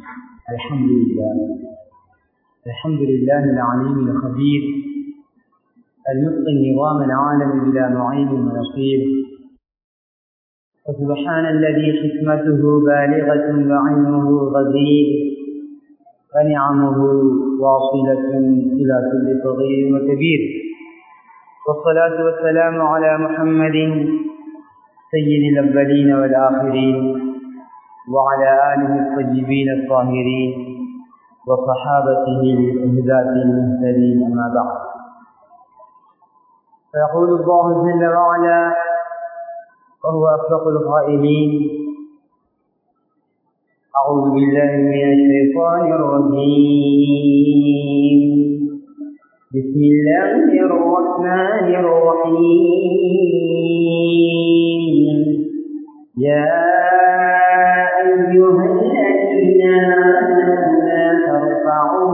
الحمد لله. الحمد لله العليم الخبير. المتقن نظام العالم بلا معين ونصير فسبحان الذي حكمته بالغة وعلمه غزير. ونعمه واصلة إلى كل صغير وكبير. والصلاة والسلام على محمد سيد الأولين والآخرين. وعلى آله الطيبين الطاهرين وصحابته الهداة المهتدين أما بعد. فيقول الله جل وعلا وهو أصدق القائلين أعوذ بالله من الشيطان الرجيم. بسم الله الرحمن الرحيم. يا أيها الذين آمنوا لا ترفعوا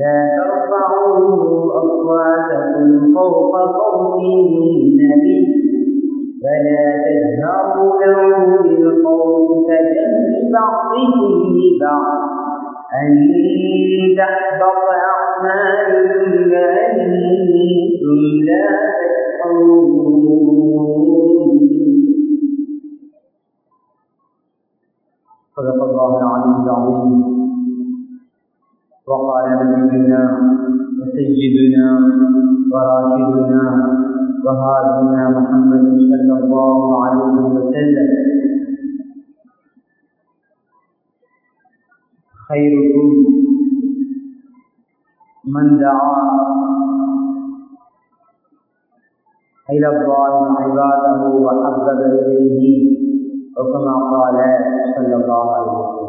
لا ترفعوا أصواتكم فوق صوت النبي. فلا تجهروا له بالقول كجهر بعضهم لبعض. أن نبينا وسيدنا وراشدنا وهادينا محمد صلى الله عليه وسلم. خيركم من دعا. إلى الله عباده وحبب إليه وكما قال صلى الله عليه وسلم.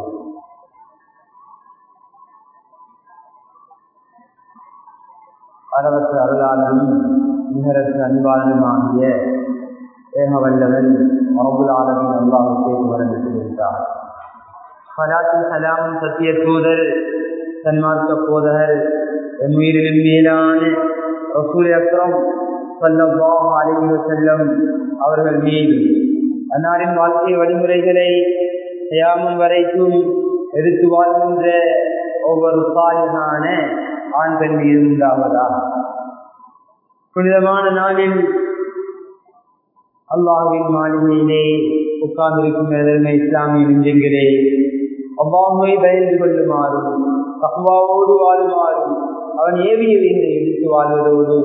அளவற்ற அருளாளனும் நிகரற்ற அன்பாளனுமாகிய ஏகவல்லவன் மரபுல் ஆலமின் அல்லாஹுக்கே புகழ்ந்திருக்கிறார் சலாத்தும் சலாமும் சத்திய தூதர் சன்மார்க்க போதகர் எம்மீரிலும் மேலான ரசூல் அக்ரம் சொல்லல்லாஹ் அலைஹி செல்லம் அவர்கள் மீது அன்னாரின் வாழ்க்கை வழிமுறைகளை செய்யாமல் வரைக்கும் எடுத்து வாழ்கின்ற ஒவ்வொரு சாலினான ஆண் பெண் மீது உண்டாவதா புனிதமான நாளில் அல்லாஹின் மாளிகையிலே உட்கார்ந்திருக்கும் எதிர்மை இஸ்லாமிய நெஞ்சங்களே அவ்வாமை பயந்து கொள்ளுமாறும் தகுவாவோடு வாழுமாறும் அவன் ஏவியவைகளை எடுத்து வாழ்வதோடு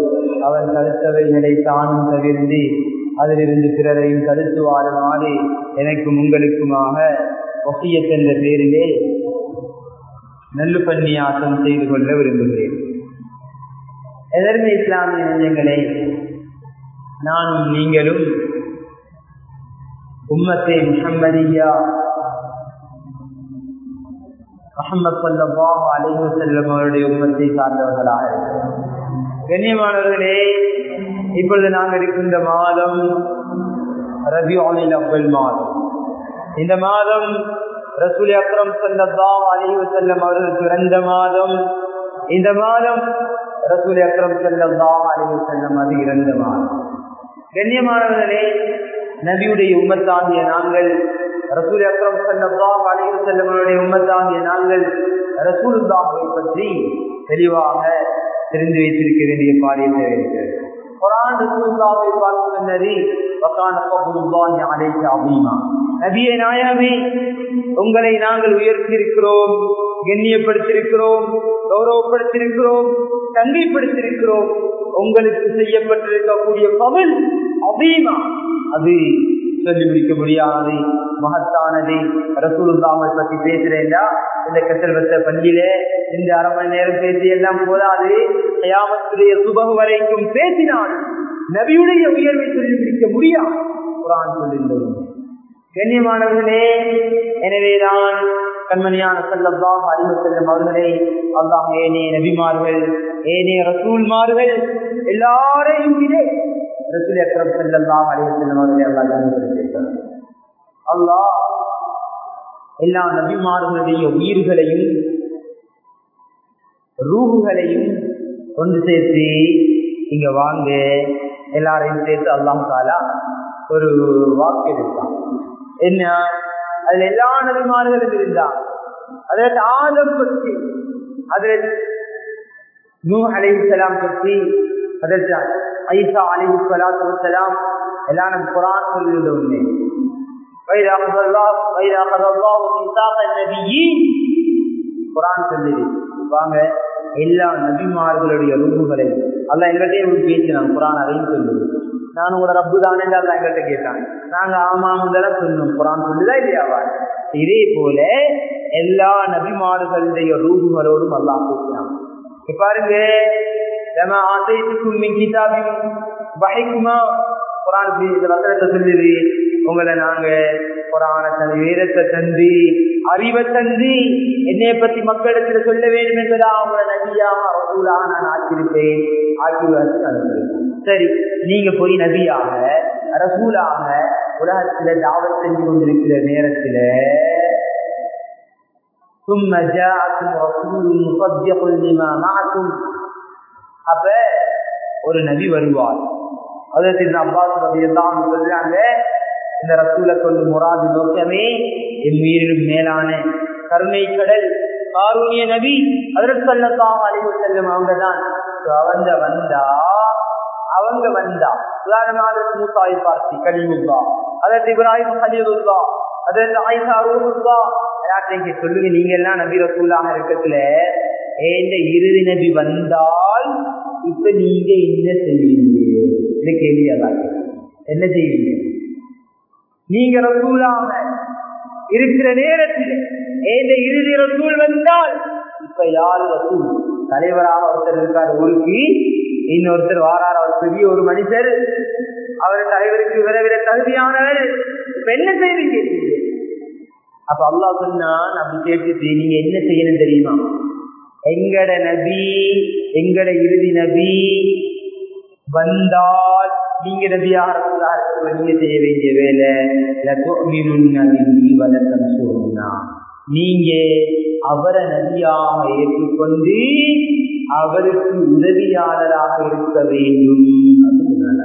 அவன் தடுத்தவைகளை தானும் தவிர்ந்து அதிலிருந்து பிறரையும் தடுத்து வாழுமாறு எனக்கும் உங்களுக்குமாக ஒசியத் என்ற பேரிலே நல்லுபன்னியாசம் செய்து கொள்ள விரும்புகிறேன். எதர்மை இஸ்லாமிய நெஞ்சங்களே? நானும் நீங்களும் உம்மத்தை முகம்மதியா முகமது சல்லாஹ் அலைஹு செல்லம் அவருடைய உம்மத்தை சார்ந்தவர்களாக கண்ணியமானவர்களே இப்பொழுது நாங்கள் இருக்கின்ற மாதம் ரவி ஆனில் அவ்வல் மாதம். இந்த மாதம் ரசூல் அக்ரம் சல்லாஹ் அலைஹு செல்லம் அவர்கள் பிறந்த மாதம் இந்த மாதம் ரசூல் அக்ரம் சல்லாஹ் அலைஹு செல்லம் அது இறந்த மாதம். கண்ணியமானவர்களே நபியுடைய உம்மத்தாகிய நாங்கள் ரசூல் அக்ரம் சல்லாஹ் அலைஹு செல்லமனுடைய உம்மத்தாகிய நாங்கள் ரசூலுல்லாஹை பற்றி தெளிவாக தெரிந்து வைத்திருக்க வேண்டிய காரியத்தை இருக்கிறது குரான் ரசூலுல்லாஹை பார்த்து சொன்னது வகான கபுலுல்லாஹி அலைஹி அஸீமா. நபியே நாயகமே உங்களை நாங்கள் உயர்த்தியிருக்கிறோம் கண்ணியப்படுத்தியிருக்கிறோம் கௌரவப்படுத்தியிருக்கிறோம் தங்கைப்படுத்தியிருக்கிறோம் உங்களுக்கு செய்யப்பட்டிருக்கக்கூடிய பவல் அபீமா அது கண்டுபிடிக்க முடிக்க முடியாது மகத்தானது ரசூலுல்லாமல் பத்தி பேசுறேன்டா. இந்த கசல்வத்த பள்ளியிலே இந்த அரை மணி நேரம் பேசி எல்லாம் போதாது. கயாமத்துடைய சுபகு வரைக்கும் பேசினால் நபியுடைய உயர்வை சொல்லி முடிக்க முடியாது. குரான் சொல்லியிருந்தது கண்ணியமானவர்களே எனவேதான் கண்மணியான செல்லல்லாஹ் அறிவு செல்லும் அவர்களே அல்லாஹ் ஏனே நபிமார்கள் ஏனே ரசூல்மார்கள் எல்லாரையும் விட ரசூல் அக்ரம் செல்லல்லாஹ் அறிவு செல்லும் அல்லாஹ் எல்லா நபிமார்களுடைய உயிர்களையும் ரூகுகளையும் கொண்டு சேர்த்து இங்க வாங்க. எல்லாரையும் சேர்த்து அல்லாம் தாலா ஒரு வாக்கு எடுத்தான். என்ன? அதுல எல்லா நபிமார்களும் இருந்தா அதுல ஆதம் பற்றி அதுல நூ அலை பற்றி அதற்கு ஐசா அலைஹிஸ்ஸலாத்து வஸ்ஸலாம் எல்லாம் நம்ம குரான் சொல்லியிருந்த உண்மை وإذا أخذ الله وإذا أخذ الله ميثاق النبيين குரான் சொல்லுது வாங்க எல்லா நபிமார்களுடைய ரூபுகளை அல்ல எங்கள்கிட்ட பேசினான் குரான் அதையும் சொல்லுது நான் உங்களோட ரப்பு தானே அல்ல எங்கள்கிட்ட கேட்டான் நாங்க ஆமாமுதல சொன்னோம் குரான் சொல்லுதா இல்லையாவா இதே போல எல்லா நபிமார்களுடைய ரூபுகளோடும் அல்லாஹ் பேசினான் இப்ப பாருங்க சொல்லுது உங்களை நாங்க குரான தந்து வேதத்தை தந்து அறிவை தந்து என்னை பத்தி மக்களிடத்துல சொல்ல வேண்டும் என்பதா உங்களை நபியாக ரசூலாக நான் ஆக்கியிருப்பேன் ஆக்கிவாசி சரி நீங்க போய் நபியாக ரசூலாக உலகத்துல தாவத் செஞ்சு கொண்டிருக்கிற நேரத்துல ثم جاءكم رسول مصدق لما معكم அப்ப ஒரு நபி வருவார் அதற்கு இந்த அப்பாஸ் ரவி எல்லாம் சொல்றாங்க இந்த ரசூலை கொண்டு முராது நோக்கமே என் உயிரிலும் மேலான கருணை கடல் காரூணிய நபி அதற்கு சொல்லலாம் அழிவு செல்லும் அவங்க தான் அவங்க வந்தா அவங்க வந்தா உதாரணமாக மூத்தாய் பார்த்தி கலிமுல்லா அதற்கு இப்ராஹிம் கலிமுல்லா அதற்கு ஆயிஷா ரூபுல்லா யார்கிட்ட சொல்லுங்க. நீங்க எல்லாம் நபி ரசூலாக இருக்கத்துல ஏந்த இறுதி நபி வந்தால் இப்ப நீங்க என்ன செய்வீங்க? இந்த கேள்வி என்ன செய்வீங்க? நீங்க ரசூலாக இருக்கிற நேரத்தில் ஏந்த இறுதி ரசூல் வந்தால் இப்ப யாரு ரசூல்? தலைவராக ஒருத்தர் இருக்கார் ஊருக்கு. இன்னொருத்தர் வாரார் அவர் பெரிய ஒரு மனிதர். அவர் தலைவருக்கு விரைவிட தகுதியானவர். இப்ப என்ன செய்வீங்க அப்ப அல்லா சொன்னான் அப்படி கேட்டுட்டு நீங்க என்ன செய்யணும் தெரியுமா? எங்கட நபி எங்கட இறுதி நபி வந்தால் நீங்க நபியாக நீங்க செய்ய வேண்டிய வேலை வளர்த்தம் சொன்னா நீங்க அவரை நபியாக ஏற்றுக்கொண்டு அவருக்கு உதவியாளராக இருக்க வேண்டும். அப்படின்னு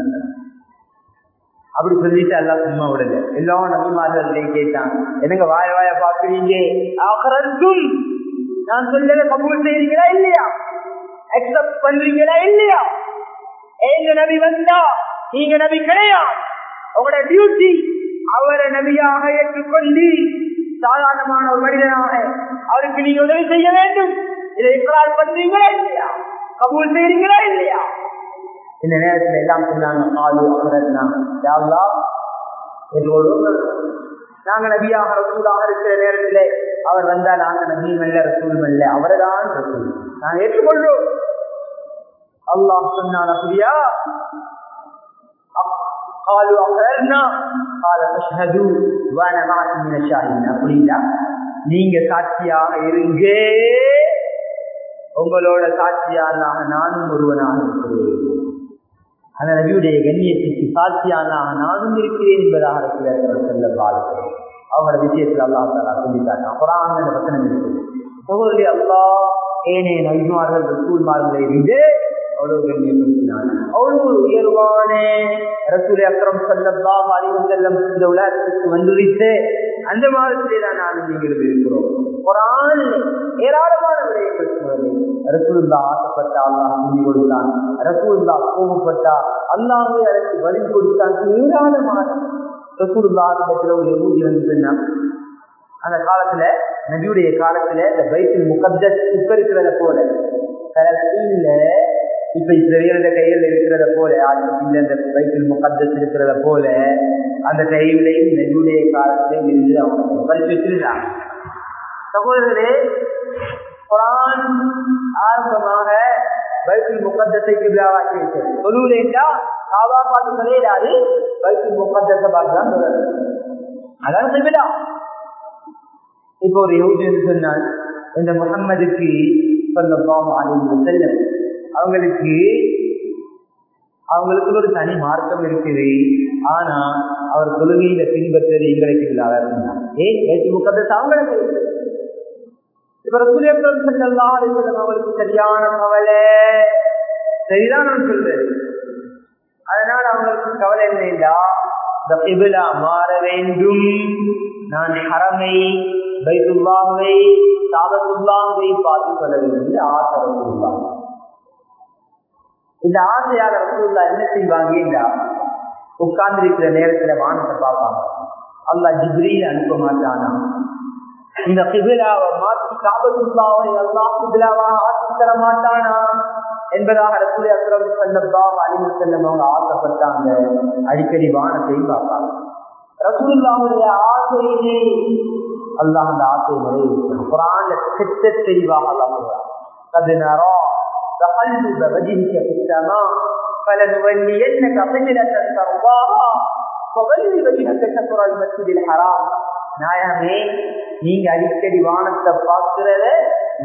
அப்படி சொல்லிட்டு எல்லாம் சும்மா விடுங்க எல்லாம் நபிமார்கள் கேட்டான் என்னங்க வாய வாய பாக்குறீங்க நான் சொல்லத கபூல் செய்றீங்களா இல்லையா? அக்செப்ட் பண்றீங்களா இல்லையா? எங்க நபி வந்தா நீங்க நபி கிடையாது. உங்களோட டியூட்டி அவரை நபியாக ஏற்றுக்கொண்டு சாதாரணமான ஒரு மனிதனாக அவருக்கு நீங்க உதவி செய்ய வேண்டும். இதை இக்கரார் பண்றீங்களா இல்லையா? கபூல் செய்றீங்களா இல்லையா? இந்த நேரத்துல எல்லாம் சொன்னாங்க ஆளு அவரத்னா யாவ்லா நாங்க நபியாக ரசூலாக இருக்கிற நேரத்துல அவர் வந்தா நாங்க நபியும் அல்ல ரசூலும் அல்ல அவரைதான் ரசூல் நான் ஏற்றுக்கொள்றோம் அல்லாஹ் சொன்னான் அப்படியா قالوا أقررنا قال فاشهدوا وانا معكم من الشاهدين அப்படின்னா நீங்க சாட்சியாக இருங்க உங்களோட சாட்சியானாக நானும் ஒருவனாக இருக்கிறேன் அந்த நபியுடைய கண்ணியத்திற்கு சாட்சியான நானும் இருக்கிறேன் என்பதாக செல்ல வாழ்க்கை அவங்களோட விஷயத்தில் அல்லா தாலா சொல்லிட்டாங்க. அப்புறம் அந்த வசனம் இருக்குது சகோதரி அல்லா ஏனே நபிமார்கள் ரசூல்மார்களை இருந்து அவ்வளவு கண்ணியப்படுத்தினார் அவ்வளவு உயர்வான ரசூலை அக்கரம் செல்லலாம் அறிவு செல்லம் இந்த உலகத்துக்கு வந்துவிட்டு அந்த மாதத்திலே தான் நானும் நீங்கள் இருக்கிறோம். குரான் ஏராளமான விடயங்கள் சொன்னது ரசூல்லா ஆசைப்பட்டா அல்லாஹ் சொல்லி கொடுத்தான். ரசூல்லா கோபப்பட்டா அல்லாமே அதற்கு வழி கொடுத்தான். ஏராளமான. ரசூல்லா ஆசைப்பட்ட ஒரு எபூதி வந்து அந்த காலத்துல நபியுடைய காலத்துல இந்த பைத்தில் முகத்தஸ் இப்ப இருக்கிறத போல கலத்தீன்ல இப்ப இஸ்ரேலோட கையில் இருக்கிறத போல ஆட்சியில் அந்த பைத்தில் முகத்தஸ் இருக்கிறத போல அந்த கைவிலையும் நபியுடைய காலத்திலே இருந்து அவங்க பறிச்சு வச்சிருந்தாங்க. சகோதரர்களே குரான் ஆரம்பமாக பைத்தில் முகத்தத்தை கிபிலாவாக்கி வைத்தது. சொல்லுலேண்டா காவா பார்த்து சொல்லிடாது பைத்தில் முகத்தத்தை பார்த்து அதான் கிபிலா. இப்போ ஒரு யோசிச்சு சொன்னால் இந்த முகம்மதுக்கு சொல்லலாம் அப்படின்னு சொல்ல அவங்களுக்கு அவங்களுக்கு ஒரு தனி மார்க்கம் இருக்குது. ஆனா அவர் தொழுகையில பின்பற்றது எங்களுக்கு இல்லாத ஏன்? நேற்று முக்கத்தை அவங்களுக்கு. இப்ப சரியான கவலை. சரிதான் நான் சொல்றேன். அதனால அவங்களுக்கு கவலை என்னடா இந்த கிபிலா மாற வேண்டும். நான் ஹரமை பைத்துல்லாவை சாதத்துல்லாவை பார்த்து சொல்ல வேண்டியது ஆசை ரசூல்லா இந்த ஆசையாக ரசூல்லா என்ன செய்வாங்க உட்கார்ந்து இருக்கிற நேரத்துல வானத்தை பார்ப்பாங்க. அல்லா ஜிப்ரீல் அனுப்ப மாட்டானா? இந்த கிபிலாவை மாற்றி காபத்துல்லாவை அல்லா கிபிலாவாக ஆட்சி தர மாட்டானா என்பதாக ரசூலை அக்ரம் செல்லப்பாக அழிவு செல்லம் அவங்க ஆசைப்பட்டாங்க அடிக்கடி வானத்தை பார்ப்பாங்க ரசூலுல்லாவுடைய ஆசையிலே அல்லாஹ் அந்த ஆசையை நிறைவேற்றான் குரான்ல திட்ட தெளிவாக அல்லாஹ் சொல்றான் அது நரா تقلب وجهك في السماء فلنولينك قبلة ترضاها فولي وجهك شطر المسجد الحرام நாயகமே நீங்க அடிக்கடி வானத்தை பார்க்கிறத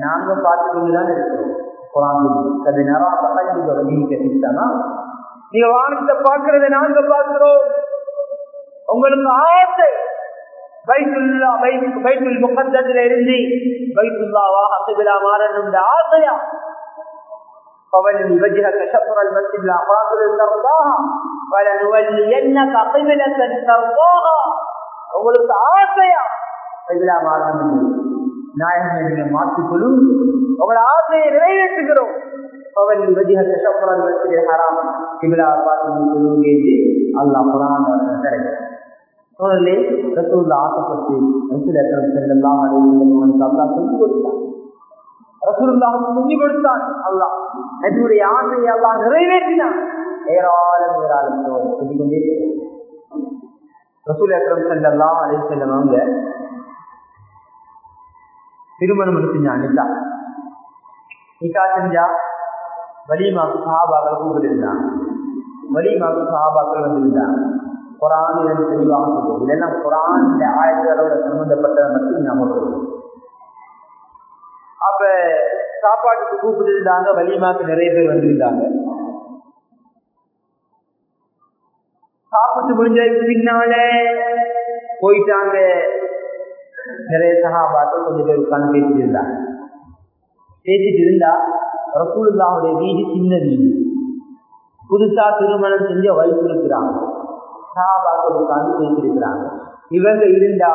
நாங்க பார்த்து கொண்டுதான் இருக்கிறோம் குரான் அது நரா தகல்பு வஜிக்க சித்தமா நீங்க வானத்தை பார்க்கிறத நாங்க பார்க்கிறோம் உங்களுக்கு ஆசை பைத்துல்லா பைத்துல் முகத்தத்துல இருந்து பைத்துல்லாவாக கிபிலா மாறணும் ஆசையா فولي وجهك شطر المسجد الحرام ترضاها ولنولينك قبلة ترضاها உங்களுக்கு ஆசையா? கிபிலா மாறணும் நாயகமே மாற்றிக்கொள்ளும் உங்களோட ஆசையை நிறைவேற்றுகிறோம். பவன் வஜிஹக ஷஃப்ர al-masjid பார்த்து சொல்லுங்க என்று அல்லாஹ் குர்ஆன் தருகிறார் சோழர்களே ஆசைப்பட்டு ரசூல் அக்ரம் ஸல்லல்லாஹு அலைஹி சொல்லி கொடுத்தார் ரசூலுல்லாஹ் சொல்லி கொடுத்தான். நபியுடைய ஆசையை நிறைவேற்றினான். ஏராளம் ஏராளம் ரசூல் அக்ரம் ஸல்லல்லாஹு அலை செல்லவங்க திருமணம் செஞ்சான் நிக்கா நிக்கா செஞ்சா வலிமாக்கு சஹாபாக்கள் கூப்பிட்டு வலிமாக்கு சஹாபாக்கள் வந்திருந்தாங்க குரான் இதன் தெளிவாக சொல்லுவோம் இல்லைன்னா குரான் இந்த ஆயிரத்தோட சம்பந்தப்பட்டதை மட்டும் ஞாபகம் அப்ப சாப்பாட்டுக்கு கூப்பிட்டு இருந்தாங்க வலிமாக்கு நிறைய பேர் வந்திருந்தாங்க. சாப்பிட்டு முடிஞ்சதுக்கு பின்னால போயிட்டாங்க. நிறைய சகாபாக்கள் கொஞ்சம் பேர் உட்கார்ந்து பேசிட்டு இருந்தாங்க. பேசிட்டு இருந்தா ரசூலுல்லாவுடைய வீடு சின்ன வீடு புதுசா திருமணம் செஞ்ச வயசு இருக்கிறாங்க. சகாபாக்கள் உட்கார்ந்து பேசியிருக்கிறாங்க இவங்க இருந்தா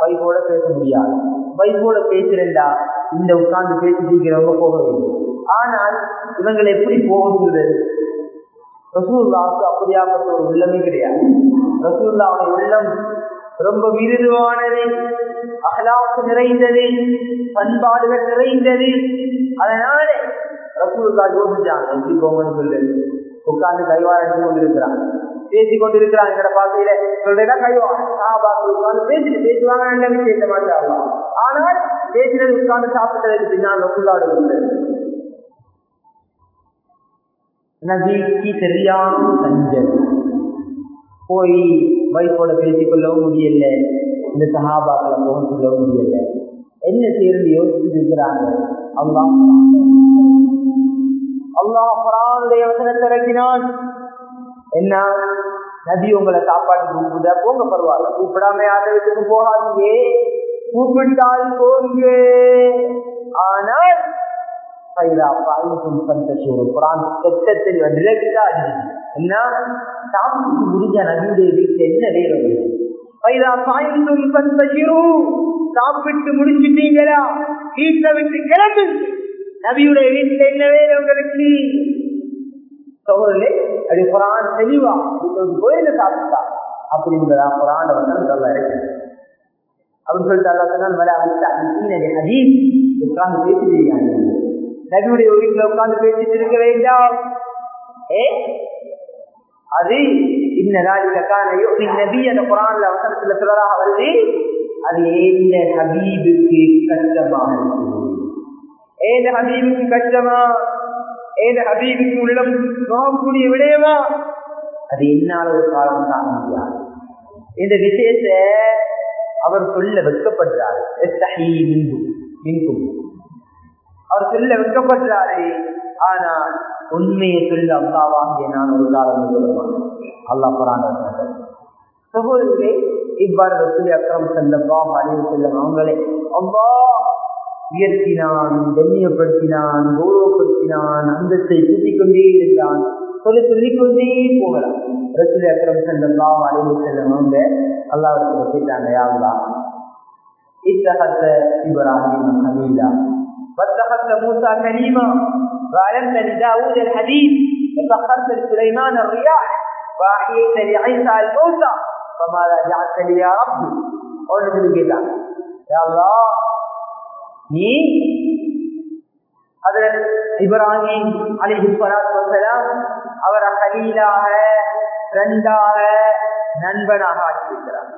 வைஃபோட பேச முடியாது. வைஃபோட பேசுறா இந்த உட்கார்ந்து பேசிட்டு போக வேண்டும். ஆனால் இவங்களை எப்படி போகுது ரசூல்லாவுக்கு அப்படியாப்பட்ட ஒரு உள்ளமே கிடையாது. ரசூல்லாவுடைய உள்ளம் ரொம்ப மிருதுவானது அகலாக்கு நிறைந்தது பண்பாடுகள் நிறைந்தது. அதனால ரசூல்லா யோசிச்சாங்க எப்படி போங்கன்னு சொல்லு. உட்கார்ந்து கைவாரம் கொண்டிருக்கிறாங்க. பேசி கொண்டிருக்கிறாங்க எங்கட பாத்தையில சொல்றேன்னா கைவாரம் சாபாக்கு உட்கார்ந்து பேசிட்டு பேசுவாங்க நல்ல விஷயத்த மாட்டாங்க. ஆனால் பேசினது உட்கார்ந்து சாப்பிட்டதுக்கு பின்னால் ரசூல்லாவோட நபிக்கு தெரியாம சஞ்சல் போய் வைஃபோட பேசிக்கொள்ளவும் முடியல. இந்த சகாபாக்களை போக சொல்லவும் முடியல. என்ன சேர்ந்து யோசிச்சுட்டு இருக்கிறாங்க. அல்லா அல்லாஹ் குரானுடைய வசனத்தை இறக்கினான். என்ன? நபி உங்களை சாப்பாட்டு கூப்பிட போங்க பரவாயில்ல. கூப்பிடாம யார வீட்டுக்கு போகாதீங்க. கூப்பிட்டால் போங்க. ஆனால் கெட்டத்தில் என்ன? சாப்பிட்டு முடிஞ்ச நபியுடைய வீட்டுல என்ன வேணும் சாப்பிட்டு முடிச்சுட்டீங்களா? வீட்டை விட்டு கிளம்பு. நபியுடைய வீட்டுல என்ன வேணும் உங்களுக்கு? சோழர்களே அது குரான் தெளிவா. கோயில சாப்பிட்டா. அப்படிங்கிறதா குரான் வந்து சொல்ல அப்படின்னு சொல்லிட்டு அல்லா சொன்னால் வர ஹதீஸ். உட்கார்ந்து நபியுடைய வீட்டில் உட்கார்ந்து பேசிட்டு இருக்க வேண்டாம். ஏ? அது இந்த வருது அது என்ன ஹபீபுக்கு கஷ்டமாக இருக்குது ஹபீபுக்கு கஷ்டமா ஏந்த ஹபீபுக்கு உள்ளம் நோகக்கூடிய விடயமா அது என்னால ஒரு காலம் தாங்க முடியாது இந்த விஷயத்தை அவர் சொல்ல வெட்கப்படுறாரு அவர் சொல்ல வெட்கப்படுறாரே ஆனால் உண்மையை சொல்ல அல்லாவாகிய நான் ஒரு காலம் சொல்லுவான் அல்லா பரான சகோதரர்களே இவ்வாறு ரசூலி அக்ரம் செல்லப்பா மறைவு செல்லும் அவங்களே அவ்வா உயர்த்தினான் கண்ணியப்படுத்தினான் கௌரவப்படுத்தினான் அந்தத்தை கூட்டிக் கொண்டே இருந்தான் சொல்லி சொல்லிக் கொண்டே போகலாம். ரசூலி அக்ரம் செல்லப்பா மறைவு செல்லும் அவங்க அல்லாவிடத்துல கேட்டாங்க யாருதான் இத்தகத்த இவராகியும் அமீதா واتخذت موسى كليما وعلمت لداود الحديث وسخرت لسليمان الرياح واحييت لعيسى الموتى فماذا جعلت لي يا ربي قول كده يا الله நீ அதில் இப்ராஹிம் அலிஹி சலாத்து வசலாம் அவரை கலீலாக ஃப்ரெண்டாக நண்பனாக ஆக்கியிருக்கிறார்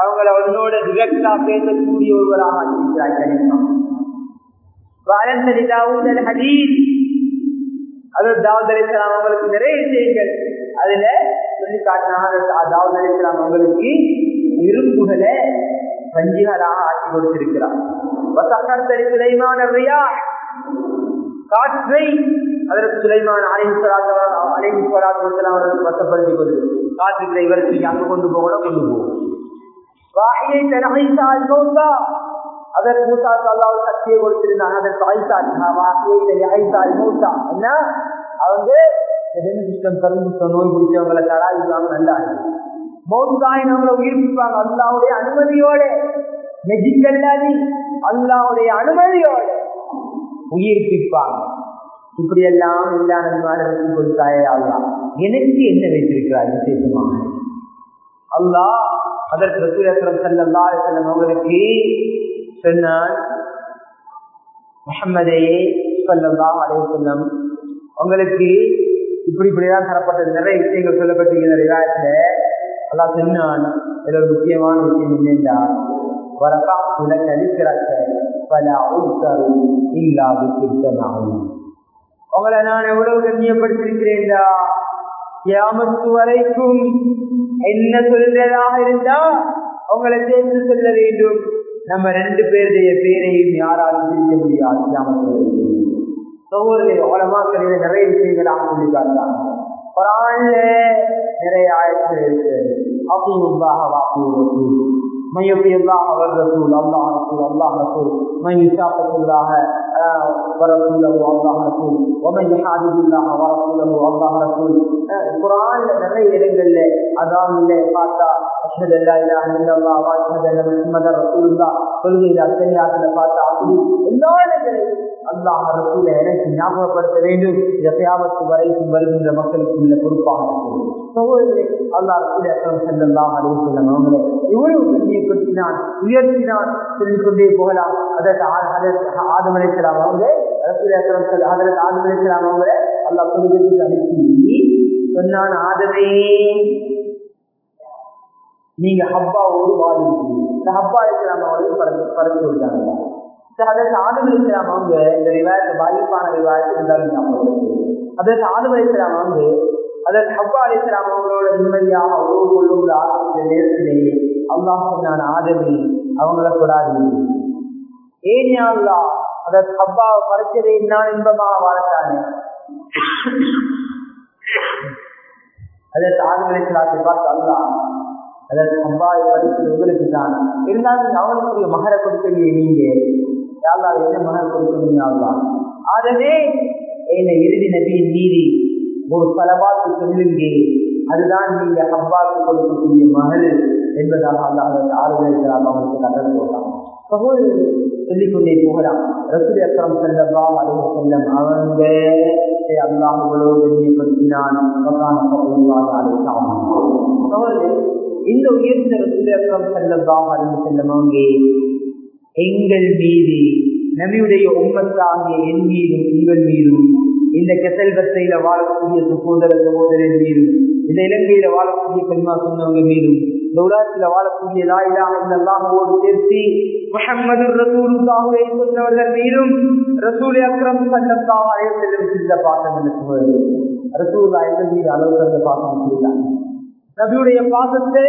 அவங்கள உன்னோட டிரெக்டா பேசக்கூடிய ஒருவராக ஆக்கியிருக்கிறார் அவங்களுக்கு நிறைய விஷயங்கள் அதுல சொல்லி காட்டினாங்க அலிஸ்லாம் அவங்களுக்கு இரும்புகளை பஞ்சுகளாக ஆக்கி கொடுத்திருக்கிறார். காற்றை அதற்கு சுலைமான அலைஹிஸ்வராத் அலைஹிஸ்வராத் அவர்களுக்கு வசப்படுத்தி கொண்டு காற்றுகளை இவருக்கு அங்கு கொண்டு போகணும்? கொண்டு போகும். வாயை தனகைத்தால் நோக்கா அதற்கு மூசா அல்லாவுக்கு சக்தியை கொடுத்திருந்தாங்க. அதற்கு ஐசா வாயை ஐசால் மூசா என்ன? அவங்க சிஸ்டம் கரும்புஷ்டம் நோய் பிடிச்சவங்களை தடாவிக்காம நல்லா மௌத்தாய் நம்மளை உயிர்ப்பிப்பாங்க. அல்லாவுடைய அனுமதியோட. மெஜிக்கல்லாதி அல்லாவுடைய அனுமதியோட. உயிர்ப்பிப்பாங்க. இப்படி எல்லாம் எல்லா கொடுத்தாயே அல்லா எனக்கு என்ன வைத்திருக்கிறார் விசேஷமாக? அல்லா அதற்கு ரசூலம் செல்லல்லா செல்லும் அவங்களுக்கு சொன்னான் முகமதே சொல்லல்லா அலே செல்லம் உங்களுக்கு இப்படி இப்படிதான் தரப்பட்டது. நிறைய விஷயங்கள் சொல்லப்பட்டிருக்கிற ரிவாயத்துல அல்லா சொன்னான் இதில் ஒரு முக்கியமான விஷயம் என்னென்றால் வரப்பா உலக அளிக்கிறக்க இல்லாது உங்களை நான் எவ்வளவு கண்ணியப்படுத்திருக்கிறேன்டா கியாமத்து வரைக்கும் என்ன சொல்றதாக இருந்தா உங்களை சேர்த்து சொல்ல வேண்டும். நம்ம ரெண்டு பேருடைய பேரையும் யாராலும் பிரிக்க முடியாது கியாமத்து வரைக்கும் சகோதரர்களே ஓலமாக்களில நிறைய விஷயங்களாக சொல்லி காட்டாங்க குரான்ல நிறைய ஆயிரத்தில் இருக்கு. அப்படி அசீமுல்லாக வாக்கு من يطيع الله والرسول الله رسول الله رسول من يشاقق الله ورسوله الله رسول ومن يحادث الله ورسوله الله رسول القرآن நிறைய இடங்கள்ல அதான் பார்த்தா அஷ்ஹது அல்லா இலாஹ இல்லல்லாஹ் வ அஷ்ஹது அன்ன முஹம்மதர் ரசூலுல்லாஹ் கொள்கையில அத்தனையாத்துல பார்த்தா அப்படி எல்லா இடங்களிலும் அல்லாஹ் எனக்கு ஞாபகப்படுத்த வேண்டும். இந்த கியாமத்து வரைக்கும் வருகின்ற மக்களுக்கு உள்ள பொறுப்பாக இருக்கும். சகோதரர்களே அல்லாஹ் ரசூல் அக்ரம் ஸல்லல்லாஹு அவங்களே இவ்வளவு கண்ணியப்படுத்தினான் உயர்த்தினான் சொல்லிக் கொண்டே போகலாம் அதற்கு ஆதம் அவங்களே அவங்க ரசூல் அக்ரம் ஸல்லல்லாஹு அதற்கு ஆதம் அவங்களே அல்லாஹ் சொல்லுகிறதுக்கு அனுப்பி. சொன்னான் ஆதமே நீங்க ஹப்பாவோடு வாழி இந்த ஹப்பா அலைஹிஸ்ஸலாம் அவங்களை பறந்து பறந்து விட்டாங்க. அதற்கு அவங்க இந்த ரிவாயத்தை பாதிப்பான ரிவாயத்தை இருந்தாலும் அதற்கு ஆதம் அலைஹிஸ்ஸலாம் அவங்க அதற்கு ஹப்பா அலைஹிஸ்ஸலாம் அவங்களோட நிம்மதியாக உறவு கொள்ளும் ஆரம்பித்த நேரத்திலேயே அவங்கள கூடாது ஏன் அல்லா அதற்கு ஹப்பாவை பறிச்சதே நான் இன்பமாக வாழத்தானே? அதற்கு ஆதம் அலைஹிஸ்ஸலாத்தை பார்த்து அல்லாஹ் அதற்கு ஹப்பாவை பறித்தது உங்களுக்கு தான் இருந்தாலும் அவனுக்குரிய மகர கொடுக்கலையே நீங்க. யாழ்லா என்ன மகர் கொடுக்கணும் யாழ்லா ஆகவே என்ன இறுதி நபியின் மீறி ஒரு பலவாக்கு சொல்லுங்க. அதுதான் நீங்க கொடுக்கக்கூடிய மகள் என்பதாக அல்லாஹ் சொல்லிக்கொண்டே போகலாம். ரசூல் அக்கரம் செல்லவா அலுவ செல்லம் அவங்க அல்லாஹுகளோ இந்த உயர்ந்த ரசூல் அக்கரம் செல்லவா அலுவ செல்லம் அவங்க எங்கள் மீது நபியுடைய உம்மத்தாகிய என் மீதும் உங்கள் மீதும் இந்த கெசல்பத்தையில வாழக்கூடிய சகோதர சகோதரன் மீதும் இந்த இலங்கையில வாழக்கூடிய பெண்மா சொன்னவங்க மீதும் இந்த உலகத்துல வாழக்கூடிய லாயிலாக இல்லாமோடு சேர்த்து முகமது ரசூலுக்காகவே சொன்னவர்கள் மீதும் ரசூல் அக்ரம் சட்டத்தாக அலைஹி சிந்த பாசம் என்று ரசூல்லா எந்த மீது அளவு பாசம் செய்தாங்க நபியுடைய பாசத்தை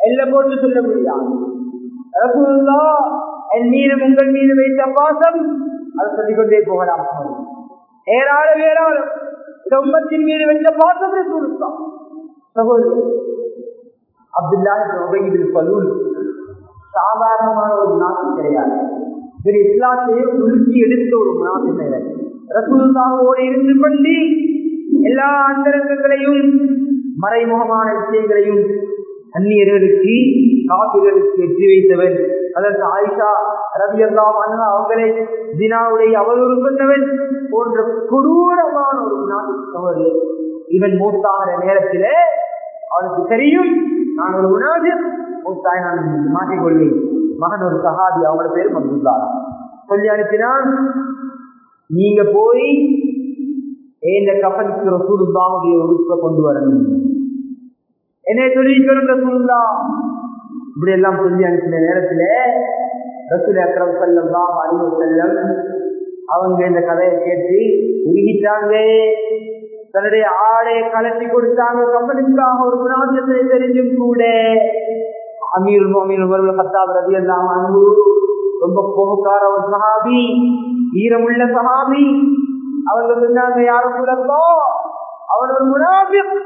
எல்லை போட்டு சொல்ல முடியாது ரசூல்லா என் மீது உங்கள் மீது வைத்த பாசம் அதை சொல்லிக்கொண்டே போகலாம். ஏராளம் ஏராளம். இந்த உம்மத்தின் மீது வைத்த பாசம் ரசூலுல்லா சகோதரி அப்துல்லா உபயிபில் பலூல் சாதாரணமான ஒரு நாட்டு கிடையாது. இவர் இஸ்லாத்தையே உளுக்கி எடுத்த ஒரு நாட்டு கிடையாது ரசூலுல்லாவோடு இருந்து கொண்டு எல்லா அந்தரங்கங்களையும் மறைமுகமான விஷயங்களையும் அந்நியர்களுக்கு காப்பிர்களுக்கு வெற்றி வைத்தவன். அதற்கு ஆயிஷா ரவி எல்லாம் அவங்களை தினாவுடைய அவதூறு சொன்னவன் போன்ற கொடூரமான ஒரு நாட்டு இவன் மூத்தாகிற நேரத்தில் அவனுக்கு தெரியும் நான் ஒரு உணவு மூத்தாய் நான் மாற்றிக்கொள்ளேன் மகன் ஒரு சகாதி அவங்களோட பேர் வந்துள்ளார் சொல்லி அனுப்பினான் நீங்க போய் இந்த கப்பலுக்கு ரசூலுல்லாவுடைய உறுப்பை கொண்டு வரணும்? என்னை சொல்லிக்கணும் ரசூல்லா இப்படி எல்லாம் சொல்லி அனுப்பின நேரத்துல ரசூல் அக்ரம் செல்லம் அறிவு செல்லம் அவங்க இந்த கதையை கேட்டு உருகிட்டாங்க. தன்னுடைய ஆடை கலட்டி கொடுத்தாங்க. கம்பெனிக்காக ஒரு குணாதியத்தை தெரிஞ்சும் கூட. அமீர் அமீர் உமர்கள் பத்தாப் ரவி எல்லாம் அன்பு ரொம்ப கோபக்கார ஒரு சஹாபி ஈரமுள்ள சஹாபி. அவங்க சொன்னாங்க யாரும் சொல்லப்போ அவன் ஒரு முனாபிக்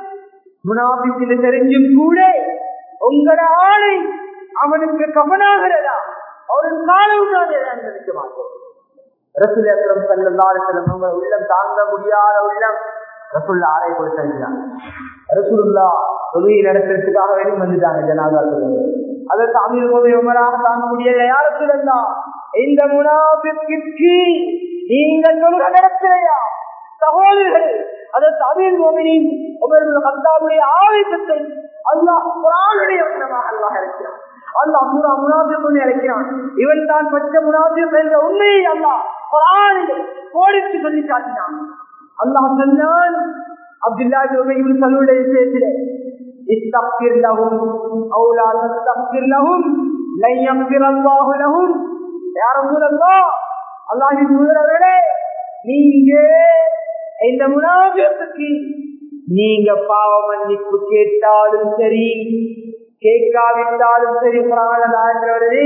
முனாபிக்கில் தெரிஞ்சும் கூட உங்களோட ஆளை அவனுக்கு கவனாகிறதா? அவன் காலம் தான் நினைக்க மாட்டோம் ரசூல் அக்ரம் சல்லல்லாஹு அலைஹி உள்ளம் தாங்க முடியாத உள்ளம் ரசூல் ஆடை கொடுத்தாங்க ரசூலுல்லா தொழுகை நடத்துறதுக்காக வேண்டி வந்துட்டாங்க ஜனாதா தொழுகை அதற்கு அமீர் கோவை உமராக தாங்க முடியல. யார் இந்த முனாபிற்கு நீங்கள் தொழுகை நடத்துறையா சகோதரர்கள் அதற்கு அமீர் கோவிலின் உமர்கள் ஹத்தாவுடைய ஆவேசத்தை அல்லாஹ் குரானுடைய வசனமாக அல்லாஹ் இருக்கிறான் அல்லாஹ் சூரா முனாபிக் இறக்கிறான் இவன் தான் பச்ச முனாபிக் என்ற உண்மையை அல்லாஹ் குரானில் கோடித்து சொல்லி காட்டினான் அல்லாஹ் சொன்னான் அப்துல்லா ஜோபையும் தன்னுடைய விஷயத்திலே استغفر لهم او لا تستغفر لهم لن يغفر الله لهم يا رسول الله அல்லாஹின் தூதரவர்களே நீங்க இந்த முனாபியத்துக்கு நீங்க பாவ மன்னிப்பு கேட்டாலும் சரி கேட்காவிட்டாலும் சரி புறாங்களே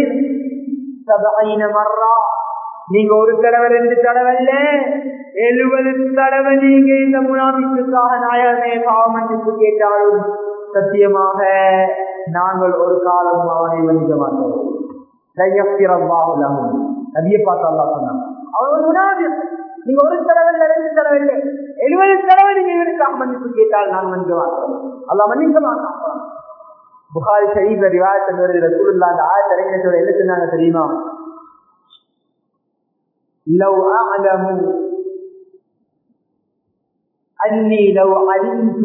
சபையின மர்றா நீங்க ஒரு தடவை ரெண்டு தடவை இல்ல எழுபது தடவை நீங்க இந்த முனாபிப்புக்காக நாயகமே பாவ மன்னிப்பு கேட்டாலும் சத்தியமாக நாங்கள் ஒரு காலம் அவனை மன்னிக்க மாட்டோம். நதியை பார்த்து அல்லா சொன்னான் அவன் ஒரு முனாபி நீங்க ஒரு தடவை இல்லை ரெண்டு தடவை இல்லை எழுபது தடவை நீங்க இவருக்காக மன்னிப்பு கேட்டால் நான் மன்னிக்க மாட்டோம் அல்லா மன்னிக்க மாட்டான் புகாரி ஷரீஃப்ல ரிவாயத்தில் வருது ரசூலுல்லாஹ் அந்த ஆயத் இறங்கினத்தோட என்ன சொன்னாங்க தெரியுமா لو أعلم أني لو علمت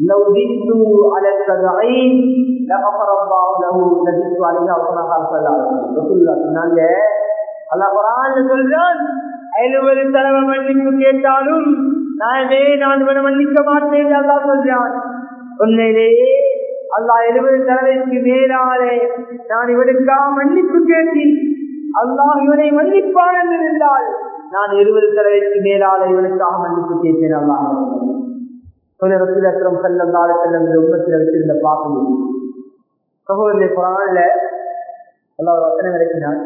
لو زدت على السبعين لغفر الله له لزدت عليها وكما قال صلى الله عليه وسلم رسول الله சொன்னாங்க அல்லாஹ் சொல்றான் எழுபது தடவை மன்னிப்பு கேட்டாலும் நானே நான் இவனை மன்னிக்க மாட்டேன் அல்லா சொல்றான். உண்மையிலேயே அல்லாஹ் எழுபது தடவைக்கு மேலாலே நான் இவனுக்காக மன்னிப்பு கேட்டி அல்லாஹ் இவனை மன்னிப்பான் என்று இருந்தால் நான் இருபது தடவைக்கு மேலால இவனுக்காக மன்னிப்பு கேட்டேன் அல்லாஹ் ரசூலம் செல்லம் நாளை செல்லம் இந்த உண்மத்தில் வச்சிருந்த பாப்பி சகோதரனை குரான்ல அல்லாஹ் வசனம் இறக்கினார்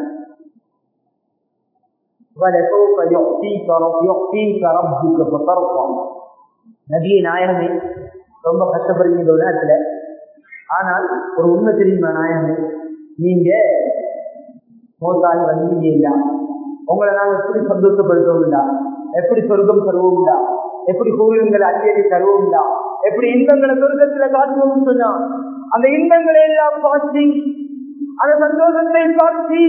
وَلَسَوْفَ يُعْطِيكَ يُعْطِيكَ رَبُّكَ فَتَرْضَى நபியை நாயகமே ரொம்ப கஷ்டப்படுறீங்க இந்த உலகத்துல ஆனால் ஒரு உண்மை தெரியுமா நாயகமே நீங்க மோசாகி வந்தீங்க இல்லா உங்களை நாங்க எப்படி சந்தோஷப்படுத்தவும்டா எப்படி சொர்க்கம் தருவோம்டா எப்படி கோவில்களை அடியடி தருவோம்டா எப்படி இன்பங்களை சொர்க்கத்துல காட்டுவோம்னு சொன்னா அந்த இன்பங்களை எல்லாம் பார்த்து அந்த சந்தோஷத்தை பார்த்து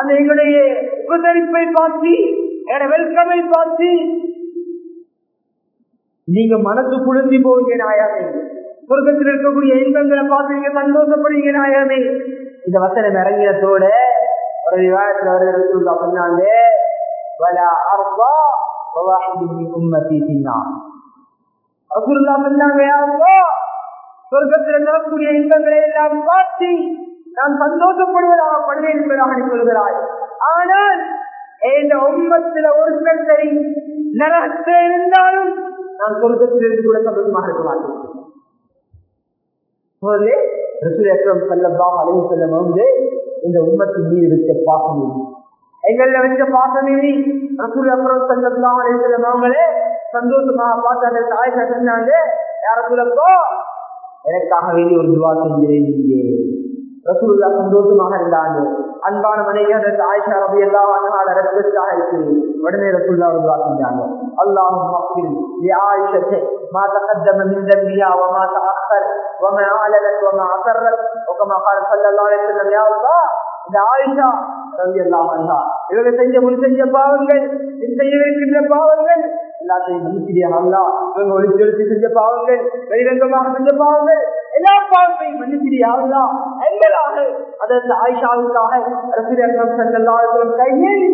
அந்த எங்களுடைய உபசரிப்பை பார்த்து என வெல்கமை பார்த்து நீங்க மனசு குளிர்ந்து போவீங்க நாயாமே சொர்க்கத்தில் இருக்கக்கூடிய இன்பங்களை பார்த்து நீங்க சந்தோஷப்படுவீங்க நாயாமே இந்த வசனம் இறங்கினத்தோட ஒரு விவாதத்தில் வருகிறது சொன்னாங்க சொர்க்கத்தில் நடக்கூடிய இன்பங்களை எல்லாம் பார்த்து நான் சந்தோஷப்படுவதாக படுவேன் என்பதாக நீ சொல்கிறாய். ஆனால் இந்த உம்மத்தில் ஒரு கட்டை நரகத்தில் இருந்தாலும் நான் சொர்க்கத்தில் இருந்து கூட சந்தோஷமாக இருக்க மாட்டேன். வந்து இந்த உம்மத்தின் மீது வைக்க பாசம் எங்கள வச்ச பாசம் ரசூல் அப்புறம் செல்லாம் அவங்களே சந்தோஷமாக பார்த்து தாய் சொன்னாங்க யார சொல்லப்போ எனக்காக வேண்டி ஒரு துவா செஞ்சேன் ரசூல்லா சந்தோஷமாக இருந்தாங்க அன்பான மனைவி அதற்கு ஆயிஷா ரபி எல்லா ரத்தத்தாக இருக்கிறேன் உடனே ரசுல்லா ஒரு துவா செஞ்சாங்க அல்லாஹும் மஃபில் لعائشة ما تقدم من ذنبها وما تأخر وما أعلنت وما أسرت وكما قال صلى الله عليه وسلم يا الله இவங்க செஞ்ச முன் செஞ்ச பாவங்கள் செய்ய வைக்கின்ற பாவங்கள் எல்லாத்தையும் மன்னிச்சிடியா அல்லா இவங்க ஒளிச்சொலிச்சு செஞ்ச பாவங்கள் வெளிரங்கமாக செஞ்ச பாவங்கள் எல்லா பாவத்தையும் மன்னிச்சிடியா எங்களாக அதற்கு ஆயிஷாவுக்காக ரசூலியம் கையேறி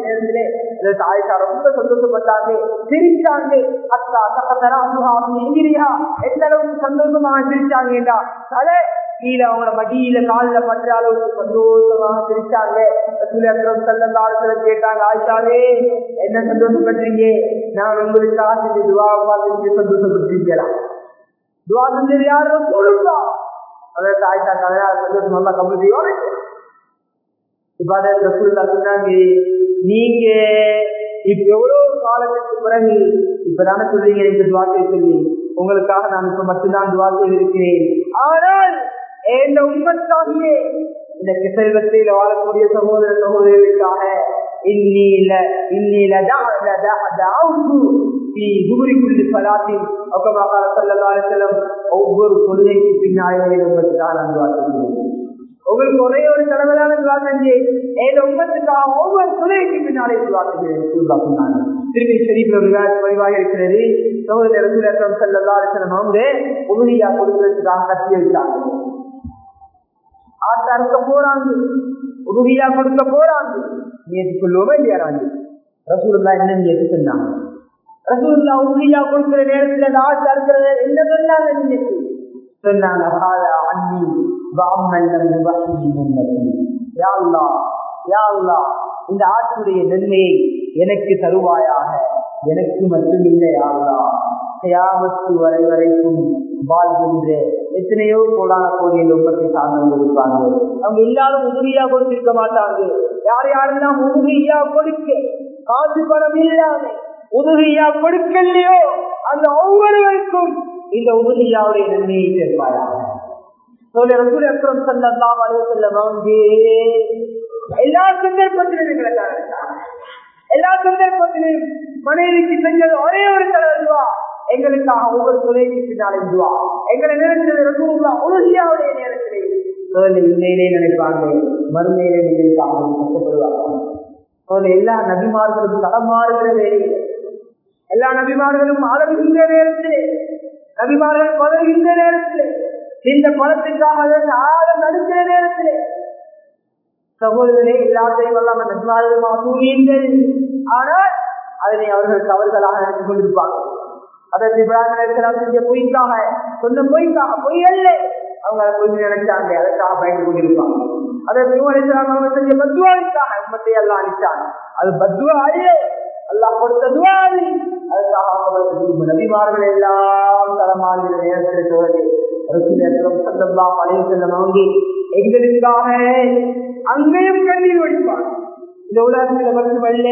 நேரத்திலே அதற்கு ஆயிஷா ரொம்ப சந்தோஷப்பட்டாங்க சிரிச்சாங்க அத்தா எங்கிரியா எந்த அளவுக்கு சந்தோஷமாக தலை கீழே அவங்களோட மடியில காலில பண்ற அளவுக்கு சந்தோஷமாக சிரிச்சாங்க. கேட்டாங்க ஆயிஷாவே என்ன சந்தோஷப்பட்டீங்க நான் உங்களுக்கு ஆசிரியர் துவா பார்த்து சந்தோஷப்பட்டிருக்கிறா துவா செஞ்சது யாரும் சொல்லுங்களா அதற்கு ஆயிஷா கதையா சந்தோஷம் நல்லா கம்பல் செய்வாங்க இப்ப அதை சொன்னாங்க நீங்க இப்ப எவ்வளவு காலத்துக்கு பிறகு இப்பதானே சொல்றீங்க எனக்கு துவா சொல்லி? உங்களுக்காக நான் இப்ப மட்டும்தான் துவா செய்திருக்கிறேன். ஆனால் இந்த உண்மத்தாகிய இந்த செல்வத்தில் வாழக்கூடிய சகோதர சகோதரிகளுக்காக இன்னில இன்னில ஒவ்வொரு கொள்கைக்கு பின்னாடி உங்களுக்கு ஒரே ஒரு கடவுளான துவா செஞ்சு ஏதோ ஒவ்வொரு துணைக்கு பின்னாலே துவா திரும்பி ஷெரீப்ல பதிவாக இருக்கிறது. சகோதர செல்லல்லா அவங்க கட்டி ஆட்ட அறுக்க போறாங்க. உதவியா கொடுக்க போறாங்க. நேற்றுக்குள்ளோமே இல்லையாராங்க ரசூல்லா என்ன நீ சொன்னாங்க? ரசூல்லா உதவியா கொடுக்கிற நேரத்துல அந்த ஆட்டு அறுக்கிறது என்ன சொன்னாங்க நேற்று சொன்னாங்க அண்ணி இந்த ஆற்றுடைய நன்மையை எனக்கு தருவாயாக. எனக்கு மட்டும் இல்லை யாருலா கயாமத்து வரை வரைக்கும் வாழ்கின்ற எத்தனையோ கோடான கோடிய உற்பத்தி சார்ந்தவங்க இருப்பாங்க அவங்க எல்லாரும் உதவியா கொடுத்திருக்க மாட்டாங்க யார் யாரெல்லாம் உதவியா கொடுக்க காசு பணம் இல்லாம உதவியா கொடுக்கலையோ அந்த ஒவ்வொருவருக்கும் இந்த உதவியாவுடைய நன்மையை சேர்ப்பாயாக. எல்லா சந்தர்ப்பத்திலும் எல்லா சந்தர்ப்பத்திலும் மனைவிக்கு செஞ்சது ஒரே ஒரு தலைவா எங்களுக்காக ஒவ்வொரு துறைக்கு பின்னால் இருந்துவா எங்களை நேரத்தில் ரசூல்லா உறுதியாவுடைய நேரத்திலே. உண்மையிலே நினைப்பாங்க மறுமையிலே எங்களுக்காக கஷ்டப்படுவாங்க எல்லா நபிமார்களும் தளமாறுகிற வேலையில் எல்லா நபிமார்களும் ஆதரிக்கின்ற நேரத்திலே நபிமார்கள் பதறுகின்ற நேரத்திலே இந்த பணத்துக்காக ஆழம் நடுக்கிற நேரத்திலே சகோதரனே எல்லாத்தையும் வல்லாம நபிமார்களுமா கூறியீர்கள் ஆனால் அதனை அவர்கள் தவறுகளாக நினைத்துக் கொண்டிருப்பார்கள். அதற்கு இப்ராஹிம் செஞ்ச பொய்க்காக சொன்ன பொய்க்காக பொய் அல்ல அவங்க அதை பொய் நினைச்சாங்க அதற்காக பயந்து கொண்டிருப்பாங்க அதற்கு அவங்க செஞ்ச பத்துவாவுக்காக உண்மத்தை எல்லாம் அளித்தாங்க அது பத்துவா அல்ல அல்லாஹ் கொடுத்த துவாதி அதுக்காக அவங்க நபிமார்கள் எல்லாம் தரமாறுகிற நேரத்தில் சோழர்கள் எங்களுக்காக அங்கேயும் கண்ணீர் வடிப்பார் இந்த உலகத்தில் மட்டுமல்ல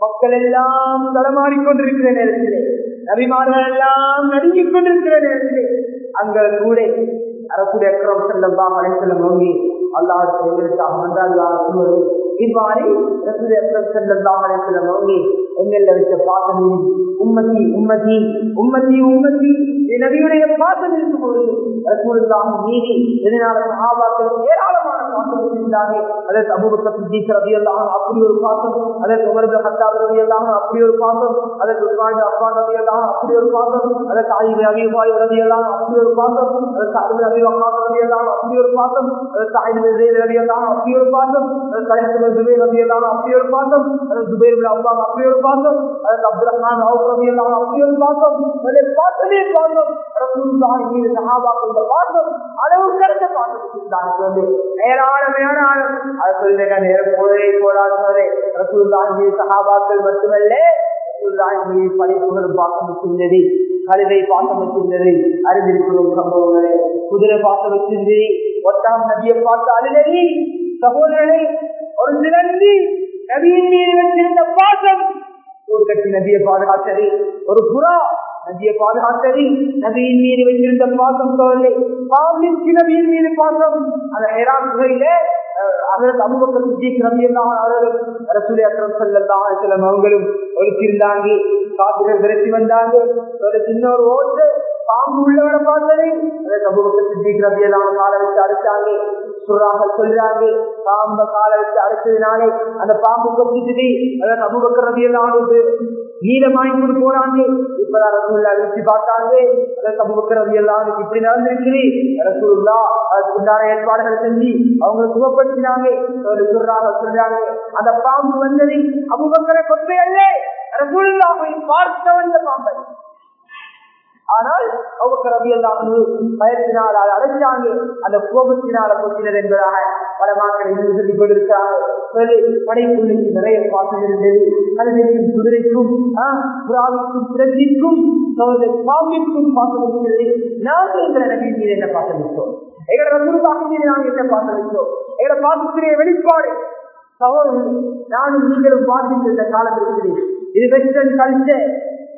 மக்கள் எல்லாம் தடமாறிக்கொண்டிருக்கிற நேரத்திலே நபிமார்கள் எல்லாம் நடுங்கிக் கொண்டிருக்கிற நேரத்திலே அங்க கூட அரசுடைய அக்கறம் செல்லம் அனைத்தெல்லாம் நோங்கி அல்லாஹ் எங்களுக்காக வந்தார்கள் இவ்வாறு ரசூல் அக்ரம் ஸல்லல்லாஹு அலைஹி நோங்கி அவங்க எங்கள்ல வச்ச பாசம் உம்மதி உம்மதி உம்மதி உம்மதி நபியுடைய பாசம் இருக்கும்போது ரசூலுல்லாஹ் மீறி இதனால சஹாபாக்கள் ஏராளமான பாசம் இருந்தாங்க அதற்கு அபூபக்கர் சித்திக் ரலியல்லாஹு அன்ஹு அப்படி ஒரு பாசம் அதற்கு உமர் பின் கத்தாப் ரலியல்லாஹு அன்ஹு அப்படி ஒரு பாசம் அதற்கு உஸ்மான் பின் அஃபான் ரலியல்லாஹு அன்ஹு அப்படி ஒரு பாசம் அதற்கு அலி பின் அபீ தாலிப் ரலியல்லாஹு அன்ஹு அப்படி ஒரு பாசம் அதற்கு அலி பின் அபீ வக்காஸ் ரலியல்லாஹு அன்ஹு அப்படி ஒரு பாசம் அதற்கு சயீத் பின் ஸெய்த் ரலியல்லாஹு அன்ஹு அப்படி ஒரு பாசம் அதற்கு சயீத் பின் ஜுபைர் ரலியல்லாஹு அன்ஹு அப்படி ஒரு பாசம் அதற்கு ஜுபைர் பின் அவ்வாம் அப்படி ஒரு பாசம் அதற்கு அப்துல் ரஹ்மான் அவுஃப் ரலியல்லாஹு அன்ஹு அப்படி ஒரு மீது அளவு கடந்த சொல்லி ஏராளமையான ஆழம். அதை சொல்லுங்க நேரம் போதே மீது சஹாபாக்கள் மட்டுமல்ல மீது படைப்புகள் கழுதை வச்சிருந்தது அறிந்திருக்கிறோம் சம்பவங்களே குதிரை ஒட்டாம் நதியை பார்த்து அழுதடி சகோதரனை ஒரு சிறந்தி நதியின் மீது வச்சிருந்த பாசம் ஒரு கட்சி நதியை பாதுகாத்தது ஒரு புறா நதியை பாதுகாத்தது நதியின் மீது வைத்திருந்த பாசம் தோழலை பாம்பிற்கு நபியின் மீது பாசம். அந்த ஹெரா குகையில அதற்கு அபுபக்கர் சித்திக் ரபி எல்லாம் அவர்கள் ரசூலை அக்கரம் செல்லலாம் சில அவங்களும் ஒழிச்சிருந்தாங்க காப்பிகள் விரட்டி வந்தாங்க ஒரு சின்ன ஒரு ஓட்டு பாம்பு உள்ளவரை பார்த்தது. அதற்கு அபுபக்கர் சித்திக் ரபி வச்சு அடிச்சாங்க சுறாக சொல்றாங்க. பாம்ப கால வச்சு அடிச்சதுனாலே அந்த பாம்பு கொத்திட்டு அதை அபுபக்கர் ரவியலானது எல்லாம் நீளம் வாங்கி கொண்டு போறாங்க இப்பதான் ரசூல்லா வச்சு பார்த்தாங்க. அதை அபுபக்கர் ரபி இப்படி நடந்திருக்குது. ரசூல்லா அதுக்கு உண்டான ஏற்பாடுகள் செஞ்சு அவங்க சுகப்படுத்தினாங்க. ஒரு சொல்றாங்க சொல்றாங்க. அந்த பாம்பு வந்தது அபுபக்கரை கொத்தை அல்ல. ரசூல்லாவை பார்த்தவந்த பாம்பை. ஆனால் அவுபக்கர் ரவி பயத்தினால் அதை அடைஞ்சாங்க. அந்த கோபத்தினால கொத்தினர் என்பதாக பல மக்கள் இருந்து சொல்லிக் கொண்டிருக்கிறாங்க சொல்லி நிறைய பாசம் இருந்தது கழுதைக்கும் குதிரைக்கும் புறாவிற்கும் பிரதிக்கும் பாம்பிற்கும் பாசம் இருக்கிறது நாங்கள் எங்களை நபியின் மீது என்ன பாசம் வைத்தோம் எங்களோட ரசூலுல்லாஹி மீது நாங்கள் என்ன பாசம் வைத்தோம் எங்களோட பாசத்திலே வெளிப்பாடு. சகோதரர்கள் நானும் நீங்களும் பார்க்கின்ற காலம் இருக்குது இது வெஸ்டர்ன் கல்ச்சர்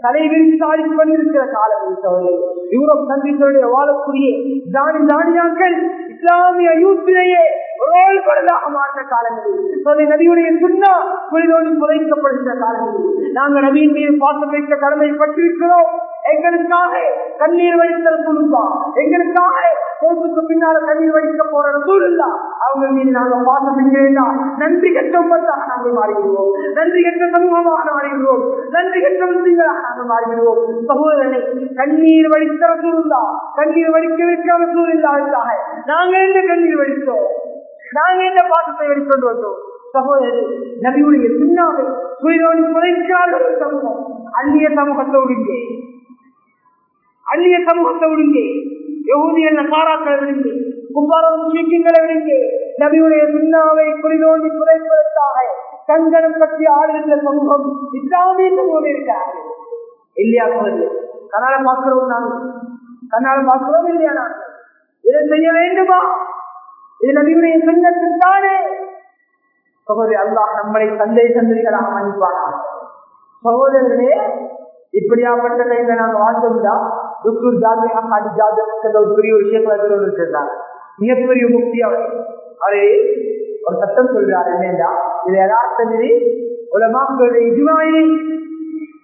தலைவிரித்து ஆடிக் கொண்டிருக்கிற காலம் சகோதரர்கள் யூரோப் சந்தித்தவருடைய வாழக்கூடிய தானி தானியாக்கள் இஸ்லாமிய யூத்திலேயே ரோல் படலாக மாற்ற காலங்களில் சொல்லி நபியுடைய சுண்ணா புரிதோடு புதைக்கப்படுகின்ற காலங்களில் நாங்கள் நபியின் மீது பாசம் வைக்க கடமைப்பட்டிருக்கிறோம். எங்களுக்காக கண்ணீர் வடித்தல் குழுப்பா எங்களுக்காக போசுக்கு பின்னால கண்ணீர் வடிக்க போற சூழல்லா அவங்க மீது நாங்கள் பாசம் வைக்கிறேன்னா நன்றி கெட்ட உமத்தாக நாங்கள் மாறிவிடுவோம். நன்றி கட்ட சமூகமாக மாறிவிடுவோம். நன்றி கட்ட முஸ்லிம்களாக நாங்கள் மாறிவிடுவோம். சகோதரனை கண்ணீர் வடிக்கிற சூழல்லா கண்ணீர் வடிக்க வைக்கிற சூழல்லாவுக்காக நாங்கள் என்ன கண்ணீர் வடித்தோம்? நாங்க என்ன பாசத்தை வெளிக்கொண்டு வந்தோம் சகோதரி நபியுடைய பின்னாலே புரிதோடு குறைக்காத சமூகம் அந்நிய சமூகத்தோடு அந்நிய சமூகத்தை விடுங்க யகுதிகள் நசாராக்களை விடுங்க கும்பாரம் முஸ்லிம்களை விடுங்க நபியுடைய பின்னாவை புரிதோண்டி குறைப்பதற்காக கங்கணம் பற்றி ஆளுகின்ற சமூகம் இஸ்லாமிய சமூகம் இருக்கிறார்கள் இல்லையா சகோதரர் கனால பார்க்கிறோம் நாங்கள் கனால பார்க்கிறோம் இல்லையா நாங்கள் இதை செய்ய வேண்டுமா? இது நபியுடைய சுண்ணத்தில் தானே? சகோதரி அல்லாஹ் நம்மளை தந்தை சந்ததிகளாக மன்னிப்பானா சகோதரர்களே இப்படியாப்பட்ட டைம்ல நாங்க வாழ்ந்தோம்னா டுக்கூர் ஜாதி அம்மாடி ஜாதி ஒரு பெரிய ஒரு விஷயங்களை இருக்கிறாங்க மிகப்பெரிய முக்தி அவர். அவரு ஒரு சட்டம் சொல்றாரு என்னண்டா இது யதார்த்தம் உலமாக்களுடைய இதுவாயி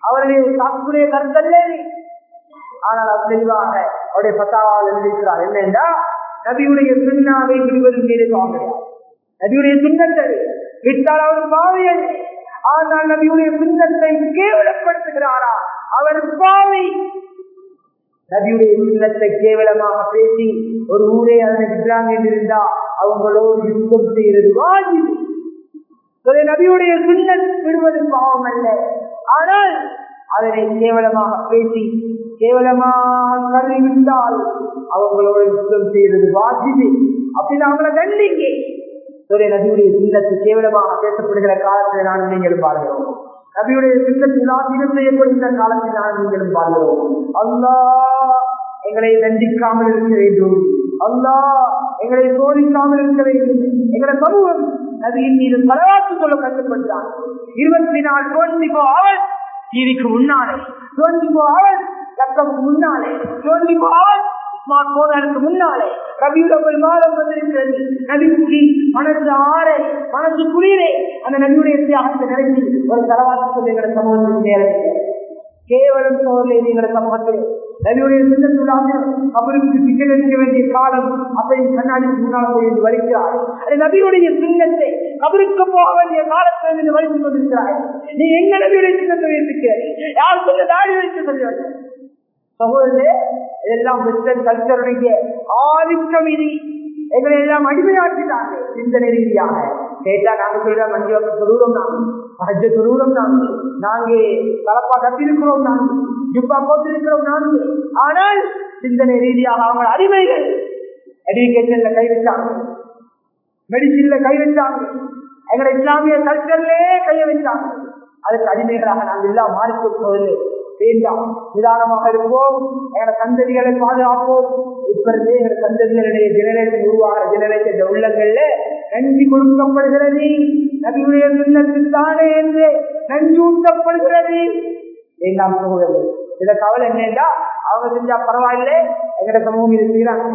அவருடைய சாப்பிடைய கருத்தல்ல ஆனால் அவர் தெளிவாக அவருடைய பத்தாவால் எழுதியிருக்கிறார் என்னென்றா நபியுடைய சுண்ணாவை விடுவதன் மீது பாவம் நபியுடைய சுண்ணத்தை விட்டால் அவர் பாவியல் ஆனால் நபியுடைய சுண்ணத்தை கேவலப்படுத்துகிறாரா அவர் பாவி நபியுடைய சுண்ணத்தை கேவலமாக பேசி ஒரு ஊரே அதனை விடுறாங்க என்றிருந்தா அவங்களோடு யுத்தம் செய்கிறது வாஜி நபியுடைய சுண்ணத் விடுவது பாவம் அல்ல. ஆனால் அதனை கேவலமாக பேசி கேவலமாக கருவிட்டால் அவங்களோட யுத்தம் செய்யறது வாஜிது அப்படின்னு அவங்களை கண்டிங்க. சூரிய நபியுடைய சின்னத்து கேவலமாக பேசப்படுகிற காலத்தில் நான் நீங்கள் பார்க்கிறோம் நபியுடைய சின்னத்தில் ஆசீனம் செய்யப்படுகிற காலத்தில் நான் நீங்களும் பார்க்கிறோம் அல்லா எங்களை தண்டிக்காமல் இருக்க வேண்டும். அல்லா எங்களை சோதிக்காமல் இருக்க வேண்டும். எங்களை சமூகம் நபியின் மீது பலவாக்கு சொல்ல கட்டுப்பட்டார் இருபத்தி நாலு டுவெண்ட்டி ஃபோர் ஹவர்ஸ் டிவிக்கு முன்னாலே டுவெண்ட்டி ஃபோர் ஹவர்ஸ் லக்கமுக்கு முன்னாலே twenty four hours smart phone போனுக்கு முன்னாலே ரபியுடைய மாதம் வந்திருக்கிறது நபிக்கு மனசு ஆறே மனசு குளிரே அந்த நபியுடைய தியாகத்தை நினைச்சு ஒரு தலவாசி சொல்லி எங்களை சமூகத்துக்கு நேரம் கேவலம் சோழலை எங்களை சமூகத்தில் நபியுடைய சின்னத்துள்ளாக அவருக்கு டிக்கெட் எடுக்க வேண்டிய காலம் அப்பையும் கண்ணாடிக்கு முன்னால் போய் வருகிறார் அது நபியுடைய சின்னத்தை அவருக்கு போக வேண்டிய காலத்தில் இருந்து வலித்துக் கொண்டிருக்கிறார். நீ எங்க நபியுடைய சின்னத்தை வைத்திருக்கிறாய் யார் சொல்ல தாடி வைத்து சொல்லுவார்கள் சகோதரே இதெல்லாம் வெஸ்டர்ன் கல்ச்சருடைய ஆதிக்கம் இது எங்களை எல்லாம் அடிமையாக்கிட்டாங்க சிந்தனை ரீதியாக. கேட்டா நாங்க சொல்றோம் அஞ்சு வருஷம் தொழுகிறோம் நாங்க. மஹஜ தொழுகிறோம் நாங்க. நாங்க கலப்பா கட்டிருக்கிறோம் நாங்க. ஜுப்பா போட்டிருக்கிறோம் நாங்க. ஆனால் சிந்தனை ரீதியாக அவங்க அடிமைகள். எஜுகேஷன்ல கை வச்சாங்க. மெடிசின்ல கை வச்சாங்க. எங்களை இஸ்லாமிய கல்ச்சர்லயே கைய வச்சாங்க. அதுக்கு அடிமைகளாக நாங்கள் எல்லாம் மாறிக்கொள்வதில்லை வேண்டாம் நிதானமாக இருப்போம் எங்களோட சந்ததிகளை பாதுகாப்போம். இப்ப இருந்தே எங்களோட சந்ததிகளுடைய ஜெனரேஷன் உருவாகிற ஜெனரேஷன் உள்ளங்கள்ல நன்றி கொடுக்கப்படுகிறது. நபியுடைய சுண்ணத்தில் தானே என்று நன்றி ஊட்டப்படுகிறது. வேண்டாம் சமூகங்கள் இத கவலை என்னண்டா அவங்க செஞ்சா பரவாயில்லை. எங்கட சமூகம் இது செய்யறாங்க.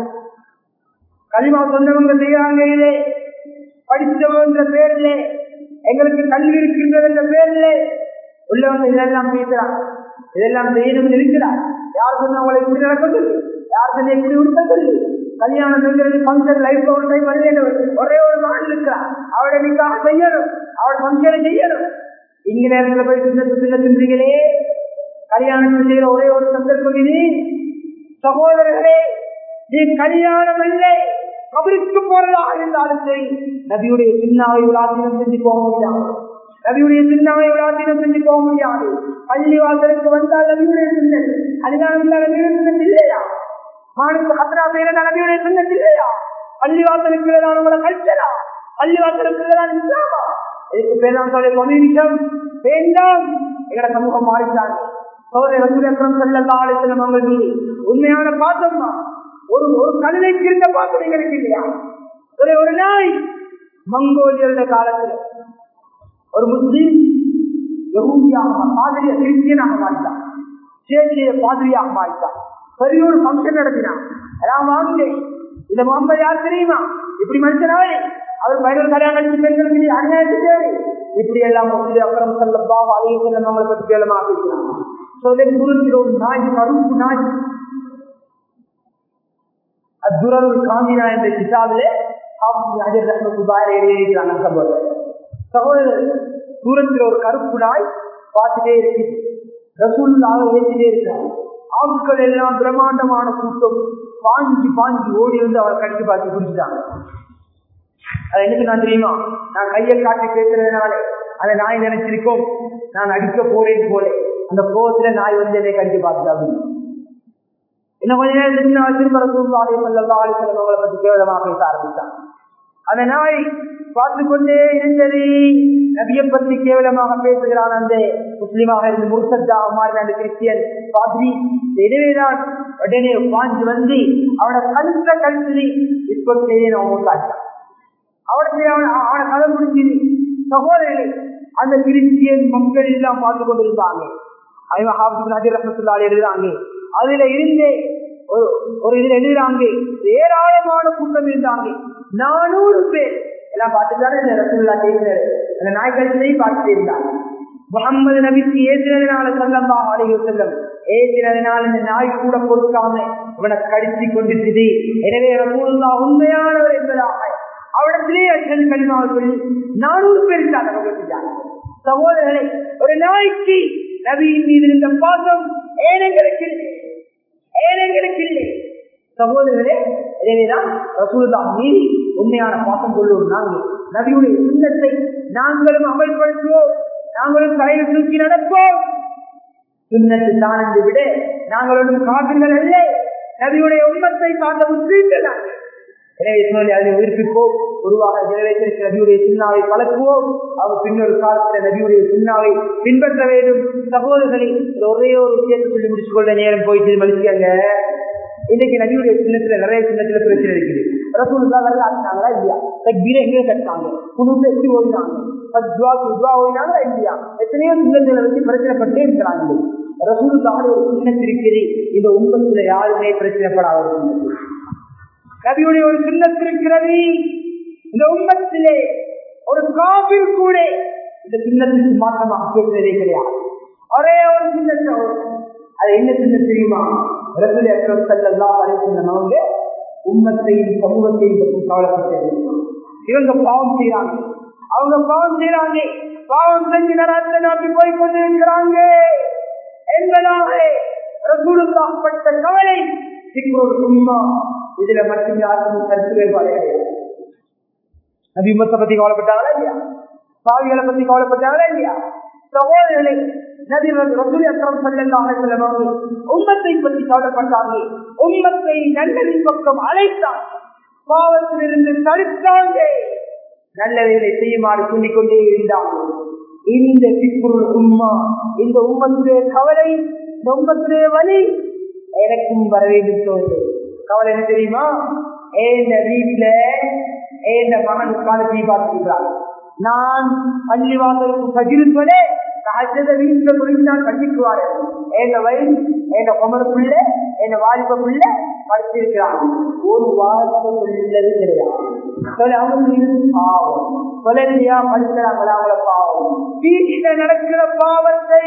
களிமா சொந்தவங்க செய்யறாங்க இது படித்தவங்க பேர்ல. எங்களுக்கு கல்வி இருக்கின்றது என்ற பேர்ல. உள்ளவங்க இதெல்லாம் பேசுறாங்க. இதெல்லாம் செய்யணும்னு இருக்கிறார் யார் சொன்ன அவங்களை இப்படி நடக்க சொல்லி யார் சொன்ன இப்படி உடுத்த சொல்லி கல்யாணம் செஞ்சது ஃபங்க்ஷன் லைஃப் ஒரு டைம் வருது ஒரே ஒரு மகன் இருக்கிறான் அவளை நிக்காக செய்யணும் அவள் ஃபங்க்ஷனை செய்யணும் இங்க நேரத்துல போய் சின்ன சின்ன சிந்திகளே கல்யாணம் செய்யற ஒரே ஒரு சந்தர்ப்பம் இது சகோதரர்களே நீ கல்யாணம் இல்லை கபருக்கு போறதாக இருந்தாலும் சரி நபியுடைய சின்னாவை விளாசினம் செஞ்சு போக முடியாது நபியுடைய சின்னாவை விளாசினம் செஞ்சு போக முடியாது. பள்ளி வாசலுக்கு வந்தால் நபியுடைய சின்னம் கல்யாணம் இல்லாத நபியுடைய சின்னம் இல்லையா? மானுக்கு ஹத்ரா செய்யற நபியுடைய சின்னம் இல்லையா? பள்ளி வாசலுக்கு நம்மளோட கல்ச்சரா பள்ளி வாசலுக்கு இஸ்லாமா? இதுக்கு பேர் தான் சொல்ல கம்யூனிசம் வேண்டாம் எங்கட சமூகம் மாறிட்டாங்க. சோதனை ரசூல் அக்ரம் ஸல்லல்லாஹு அலைஹி வஸல்லம் மீது. உண்மையான பாத்திரம் தான் ஒரு ஒரு கழுதை கிருந்த பாத்திரம் எங்களுக்கு இல்லையா? ஒரு ஒரு நாய் மங்கோலியருடைய காலத்துல ஒரு முஸ்லீம் யகூதியாக பாதிரிய கிறிஸ்டியனாக மாறிட்டான். சேச்சிய பாதிரியாக மாறிட்டான். பெரிய ஒரு பங்கன் நடத்தினான். எல்லாம் வாங்கினேன் இந்த முகமது யார் தெரியுமா? இப்படி மனுஷனாவே. அவர் பயணம் கல்யாணம் பெண்களுக்கு நீ அநியாயத்துக்கு இப்படி எல்லாம் வந்து அப்புறம் செல்லப்பா அலைய செல்லம் அவங்களை பற்றி கேளமா பேசுறாங்க சொல்ல குருத்திரோம் நாய் கருப்பு நாய். அத்துரல் காமினா என்ற கிதாபிலே அஜர் ரஹ்மத்துல்லாஹி எழுதியிருக்கிறாங்க சகோதரர் சகோதரர். தூரத்தில் ஒரு கருப்பு நாய் பார்த்துட்டே இருக்கு ரசூல்லாக ஏற்றிட்டே இருக்காங்க ஆட்கள் எல்லாம் பிரம்மாண்டமான கூட்டம். பாஞ்சி பாஞ்சி ஓடி வந்து அவரை கடிச்சு பார்த்து குடிச்சிட்டாங்க. அது எனக்கு நான் தெரியுமா? நான் கையை காட்டி பேசுறதுனால அந்த நாய் நினைச்சிருக்கோம். நான் அடிக்க போறேன் போல. அந்த கோபத்துல நாய் வந்து என்னை கடிச்சு பார்த்துட்டாங்க என்ன கொஞ்ச நேரம் நான் திரும்ப ரசூல் ஆலயம் அலைஹி வஸல்லம் அவங்களை பத்தி கேவலமாக பேச ஆரம்பித்தான் அந்த நாய் பார்த்து கொண்டே இருந்தது. நபியை பற்றி கேவலமாக பேசுகிறான் அந்த முஸ்லீமாக இருந்து முர்சத்தாக மாறின அந்த கிறிஸ்டியன் பாத்ரி எனவேதான் உடனே பாஞ்சு வந்து அவனை கழுத்த கழுத்து இப்போ செய்ய அவன் காட்டான் அவனை அவன் அவனை கதை முடிஞ்சது. சகோதரர்களே அந்த கிறிஸ்டியன் மக்கள் எல்லாம் பார்த்து கொண்டிருந்தாங்க அவன் அதுல இருந்தே ஒரு ஒரு இதுல எழுதுறாங்க ஏராளமான கூட்டம் இருந்தாங்க. நானூறு பேர். எல்லாம் பார்த்துட்டாரு இந்த ரசூல்லா கேட்கிறாரு. அந்த நாய்க்கழிச்சையும் பார்த்துட்டு இருந்தாங்க. முகமது நபிக்கு ஏசினதுனால சொல்லம்பா அலைய செல்லம் ஏசினதுனால இந்த நாய் கூட கொடுக்காம இவனை கடித்து கொண்டிருக்குது எனவே ரசூல்லா உண்மையானவர் என்பதாக. அவடத்திலே அச்சன் கனிமாவை சொல்லி நானூறு பேர் இருந்தாங்க சகோதரர்களை ஒரு நாய்க்கு நபியின் மீது இருந்த பாசம் ஏனங்களுக்கு ஏழைகளுக்கு இல்லை சகோதரர்களே எனவேதான் ரசூலுதா மீறி உண்மையான பாசம் கொள்வோம் நாங்கள் நபியுடைய சுண்ணத்தை நாங்களும் அமல்படுத்துவோம். நாங்களும் தலையில் தூக்கி நடப்போம். சுண்ணத்து தான் என்று விட நாங்களும் காட்டுங்கள் அல்ல. நபியுடைய உண்மத்தை சார்ந்த முஸ்லீம்கள் நாங்கள். எனவே சொல்லி அதை உயிர்ப்பிப்போம் உருவாக ஜெனரேஷனுக்கு நபியுடைய சின்னாவை பழக்குவோம் அவர் பின்னொரு காலத்தில் நபியுடைய சின்னாவை பின்பற்ற வேண்டும். சகோதரர்களை ஒரே ஒரு விஷயத்தை சொல்லி முடிச்சு கொள்ள நேரம் போயிட்டு மலிச்சாங்க இன்னைக்கு நபியுடைய சின்னத்துல நிறைய சின்னத்துல பிரச்சனை இருக்குது. ரசூலுல்லா நல்லா ஆடினாங்களா இல்லையா? தக்பீரை எங்க கட்டினாங்க? குடும்பத்தை எப்படி ஓடினாங்க? பத்வா சுத்வா ஓடினாங்களா இல்லையா? எத்தனையோ சின்னங்களை வச்சு பிரச்சனைப்பட்டே இருக்கிறாங்க. ரசூலுல்லாவோட ஒரு சின்னத்து இந்த உண்மத்துல யாருமே பிரச்சனைப்படாத நபியுடைய ஒரு சின்னத்து இருக்கிறது. இந்த உண்மத்திலே ஒரு காபில் கூட இந்த சின்னத்துக்கு மாற்றமாக பேசுவதே கிடையாது. ஒரே ஒரு சின்னத்தை அது என்ன சின்ன தெரியுமா? ரத்துல அக்ரம் ஸல்லல்லாஹு அலைஹி உண்மத்தையும் சமூகத்தையும் பற்றி கவலைப்பட்டது. இவங்க பாவம் செய்யறாங்க அவங்க பாவம் செய்யறாங்க பாவம் செஞ்சு நரத்தை நோக்கி போய் கொண்டிருக்கிறாங்க என்பதாக ரசூலுல்லாஹ் பட்ட கவலை. ஒரு உம்மா இதுல மட்டும் யாருக்கும் கருத்து வேறுபாடு கிடையாது நபி பத்தி கவலைப்பட்டாங்களா இல்லையா? பாவிகளை பத்தி கவலைப்பட்டாங்களா இல்லையா? சகோதரர்களை நபி உம்மத்தை பற்றி கவலைப்பட்டாங்க உம்மத்தை நல்லதின் பக்கம் அழைத்தார். பாவத்திலிருந்து தடுத்தாங்க. நல்லவைகளை செய்யுமாறு சொல்லிக் கொண்டே இந்த சிக்குருள் உம்மா இந்த உம்மத்துடைய கவலை உம்மத்துடைய வழி எனக்கும் வர வேண்டும் கவலை என்ன தெரியுமா? ஏந்த வீட்டுல ஏந்த மகன் உட்கார்ந்து பார்த்துக்கிறார் நான் பள்ளிவாசலுக்கு பகிர்ந்தே தஹஜ்ஜத வீட்டுல குறிஞ்சால் கட்டிக்குவாரு எங்க வயசு எங்க குமரக்குள்ள பிள்ளை எங்க வாலிப பிள்ளை ஒரு வாரத்தை உள்ளது கிடையாது சொல்ல அவங்க பாவம். சொல்லலையா படிக்கிறாங்களா அவங்கள பாவம். வீட்டுல நடக்கிற பாவத்தை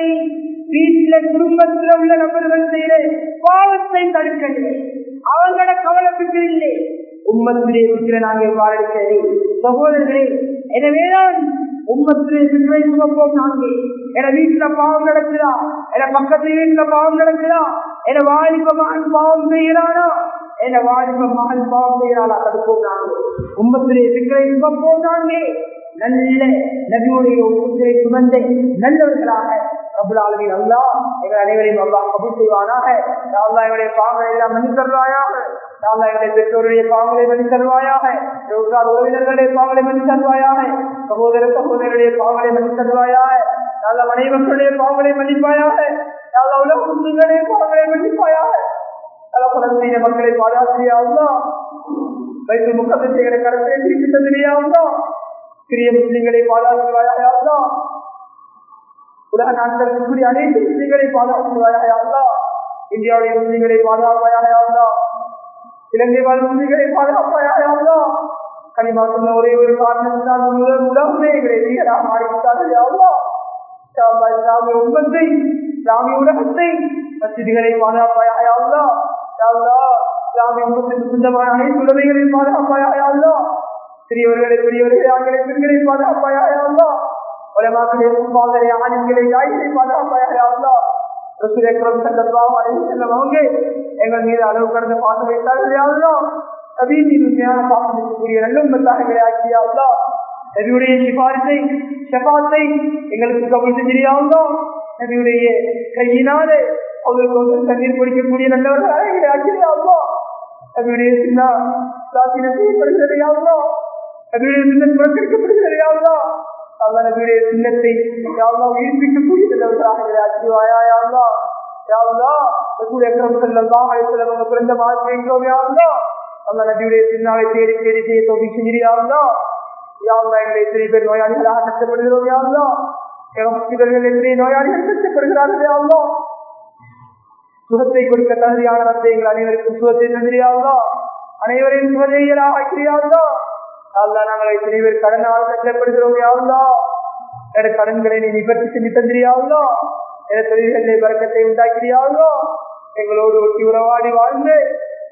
வீட்டுல குடும்பத்துல உள்ள நபர்கள் செய்யற பாவத்தை தடுக்கவில்லை. அவங்கள கவலைப்பட்டு இல்லை. உம்மத்திலே இருக்கிற நாங்கள் வாழ்க்கை சகோதரர்களே எனவேதான் உம்மத்திலே சிற்றை சுமப்போம் நாங்கள். என வீட்டுல பாவம் நடக்குதா? என பக்கத்து வீட்டுல பாவம் நடக்குதா? என வாலிப மகன் பாவம் செய்யறானா என வாலிப மகன் பாவம் செய்யறாளா தடுப்போம் நாங்கள். உம்மத்திலே சிற்றை சுமப்போம் நாங்கள். நல்ல நபியுடைய உங்களை சுமந்த நல்லவர்களாக ரபுலாலுவின் அல்லா எங்கள் அனைவரையும் அல்லா கபூல் செய்வானாக. அல்லா எங்களுடைய பாவங்களை எல்லாம் மன்னி தருவாயாக அல்லா எங்களுடைய பெற்றோருடைய பாவங்களை மன்னி தருவாயாக உறவினர்களுடைய பாவங்களை மன்னி தருவாயாக சகோதர சகோதரருடைய பாவங்களை மன்னி தருவாயாக நல்ல மனைவர்களுடைய பாவங்களை மன்னிப்பாயாக. நல்ல உலக முஸ்லிம்களுடைய பாவங்களை மன்னிப்பாயாக. நல்ல குழந்தைய மக்களை பாதுகாத்தியாவுதா வைத்து முக்கத்தை கருத்தை திருப்பி தந்திரியாவுதா சிறிய முஸ்லிம்களை பாதுகாத்துவாயாக உலக நாட்கள் கூடிய அனைத்து முஸ்லிம்களை பாதுகாத்துவாயாக இந்தியாவுடைய முஸ்லிம்களை பாதுகாப்பாயாக இலங்கை வாழ் முஸ்லிம்களை பாதுகாப்பாயாக கனிமா சொன்ன ஒரே ஒரு காரணத்தினால் முதல் உலகங்களை எங்களை வீரராக மாறிவிட்டார்கள் இஸ்லாமிய உண்மத்தை இஸ்லாமிய உலகத்தை மசிதிகளை பாதுகாப்பாயாக இஸ்லாமிய உண்மத்திற்கு சொந்தமான அனைத்து உடமைகளையும் பாதுகாப்பாயாக சிறியவர்களை பெரியவர்களை ஆண்களை பெண்களை பாதுகாப்பாயாக உலமாக்களை பாதரை ஆண்களை தாய்களை பாதுகாப்பாயாக அவங்க எங்கள் மீது அளவு கடந்த பாசம் வைத்தார்கள். நவீன பாசனத்துக்குரிய நல்லும்பத்தாக ஆக்கியாவதா நபியுடைய சிபாரிசை ஷபாத்தை எங்களுக்கு கபல் செஞ்சிரியாவதோ நபியுடைய கையினாலே அவர்களுக்கு வந்து தண்ணீர் குடிக்கக்கூடிய நல்லவர்களாக எங்களை ஆக்கியாவதோ நபியுடைய சின்ன சாத்தினத்தை செய்யப்படுகிறது யாவதோ நபியுடைய சின்ன புறக்கணிக்கப்படுகிறது. அல்லா நபியுடைய சின்னத்தை யாவதா உயிர்ப்பிக்கக்கூடிய நல்லவர்களாக ஆக்கிவாயா யாவதா யாவதா ரசூல் அக்ரம் ஸல்லல்லாஹு அலைஹி வஸல்லம் பிறந்த மாதிரி எங்கோ யாவதா அல்லா நபியுடைய சின்னாவை தேடி தேடி செய்ய தோபி செஞ்சிரியாவதா யாவதா எங்களை எத்தனை பேர் நோயாளிகளாக கஷ்டப்படுகிறோம் யாவதா ஹாஸ்பிட்டல்கள் எத்தனை நோயாளிகள் கஷ்டப்படுகிறார்கள் யாவதா சுகத்தை கொடுக்க தகுதியான எங்கள் அனைவருக்கும் சுகத்தை தந்திரியாவதா அனைவரையும் சுகதையலாக ஆக்கிரியாவதா அல்லா நாங்கள் எத்தனை பேர் கடனால் கஷ்டப்படுகிறோம் யாவதா என கடன்களை நீ நிபர்த்தி செஞ்சு தந்திரியாவதோ என தொழில்களை வர்க்கத்தை உண்டாக்கிறியாவதோ எங்களோடு ஒட்டி உறவாடி வாழ்ந்து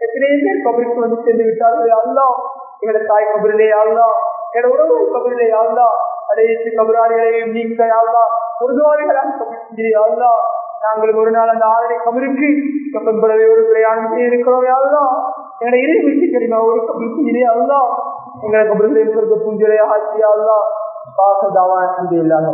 எத்தனை பேர் கபருக்கு வந்து சென்று விட்டார்கள் யாழ்லா எங்களோட தாய் கபரிலே யாழ்லா என்னோட உறவு கபரிலே யாழ்லா அடைத்து கபராளிகளையும் நீங்க யாழ்லா பொருதுவாரிகளாக கபர் செஞ்சு யாழ்லா நாங்கள் ஒரு நாள் அந்த ஆறரை கபருக்கு கப்பன்படவே ஒரு பிரயாணம் செய்ய இருக்கிறோம் யாழ்லா எங்களை இறை வச்சு தெரியுமா ஒரு கபர் செஞ்சு யாழ்லா எங்களை கபர்களையும் சொர்க்க பூஞ்சலை ஆட்சி யாழ்லா பாசதாவா இல்லாத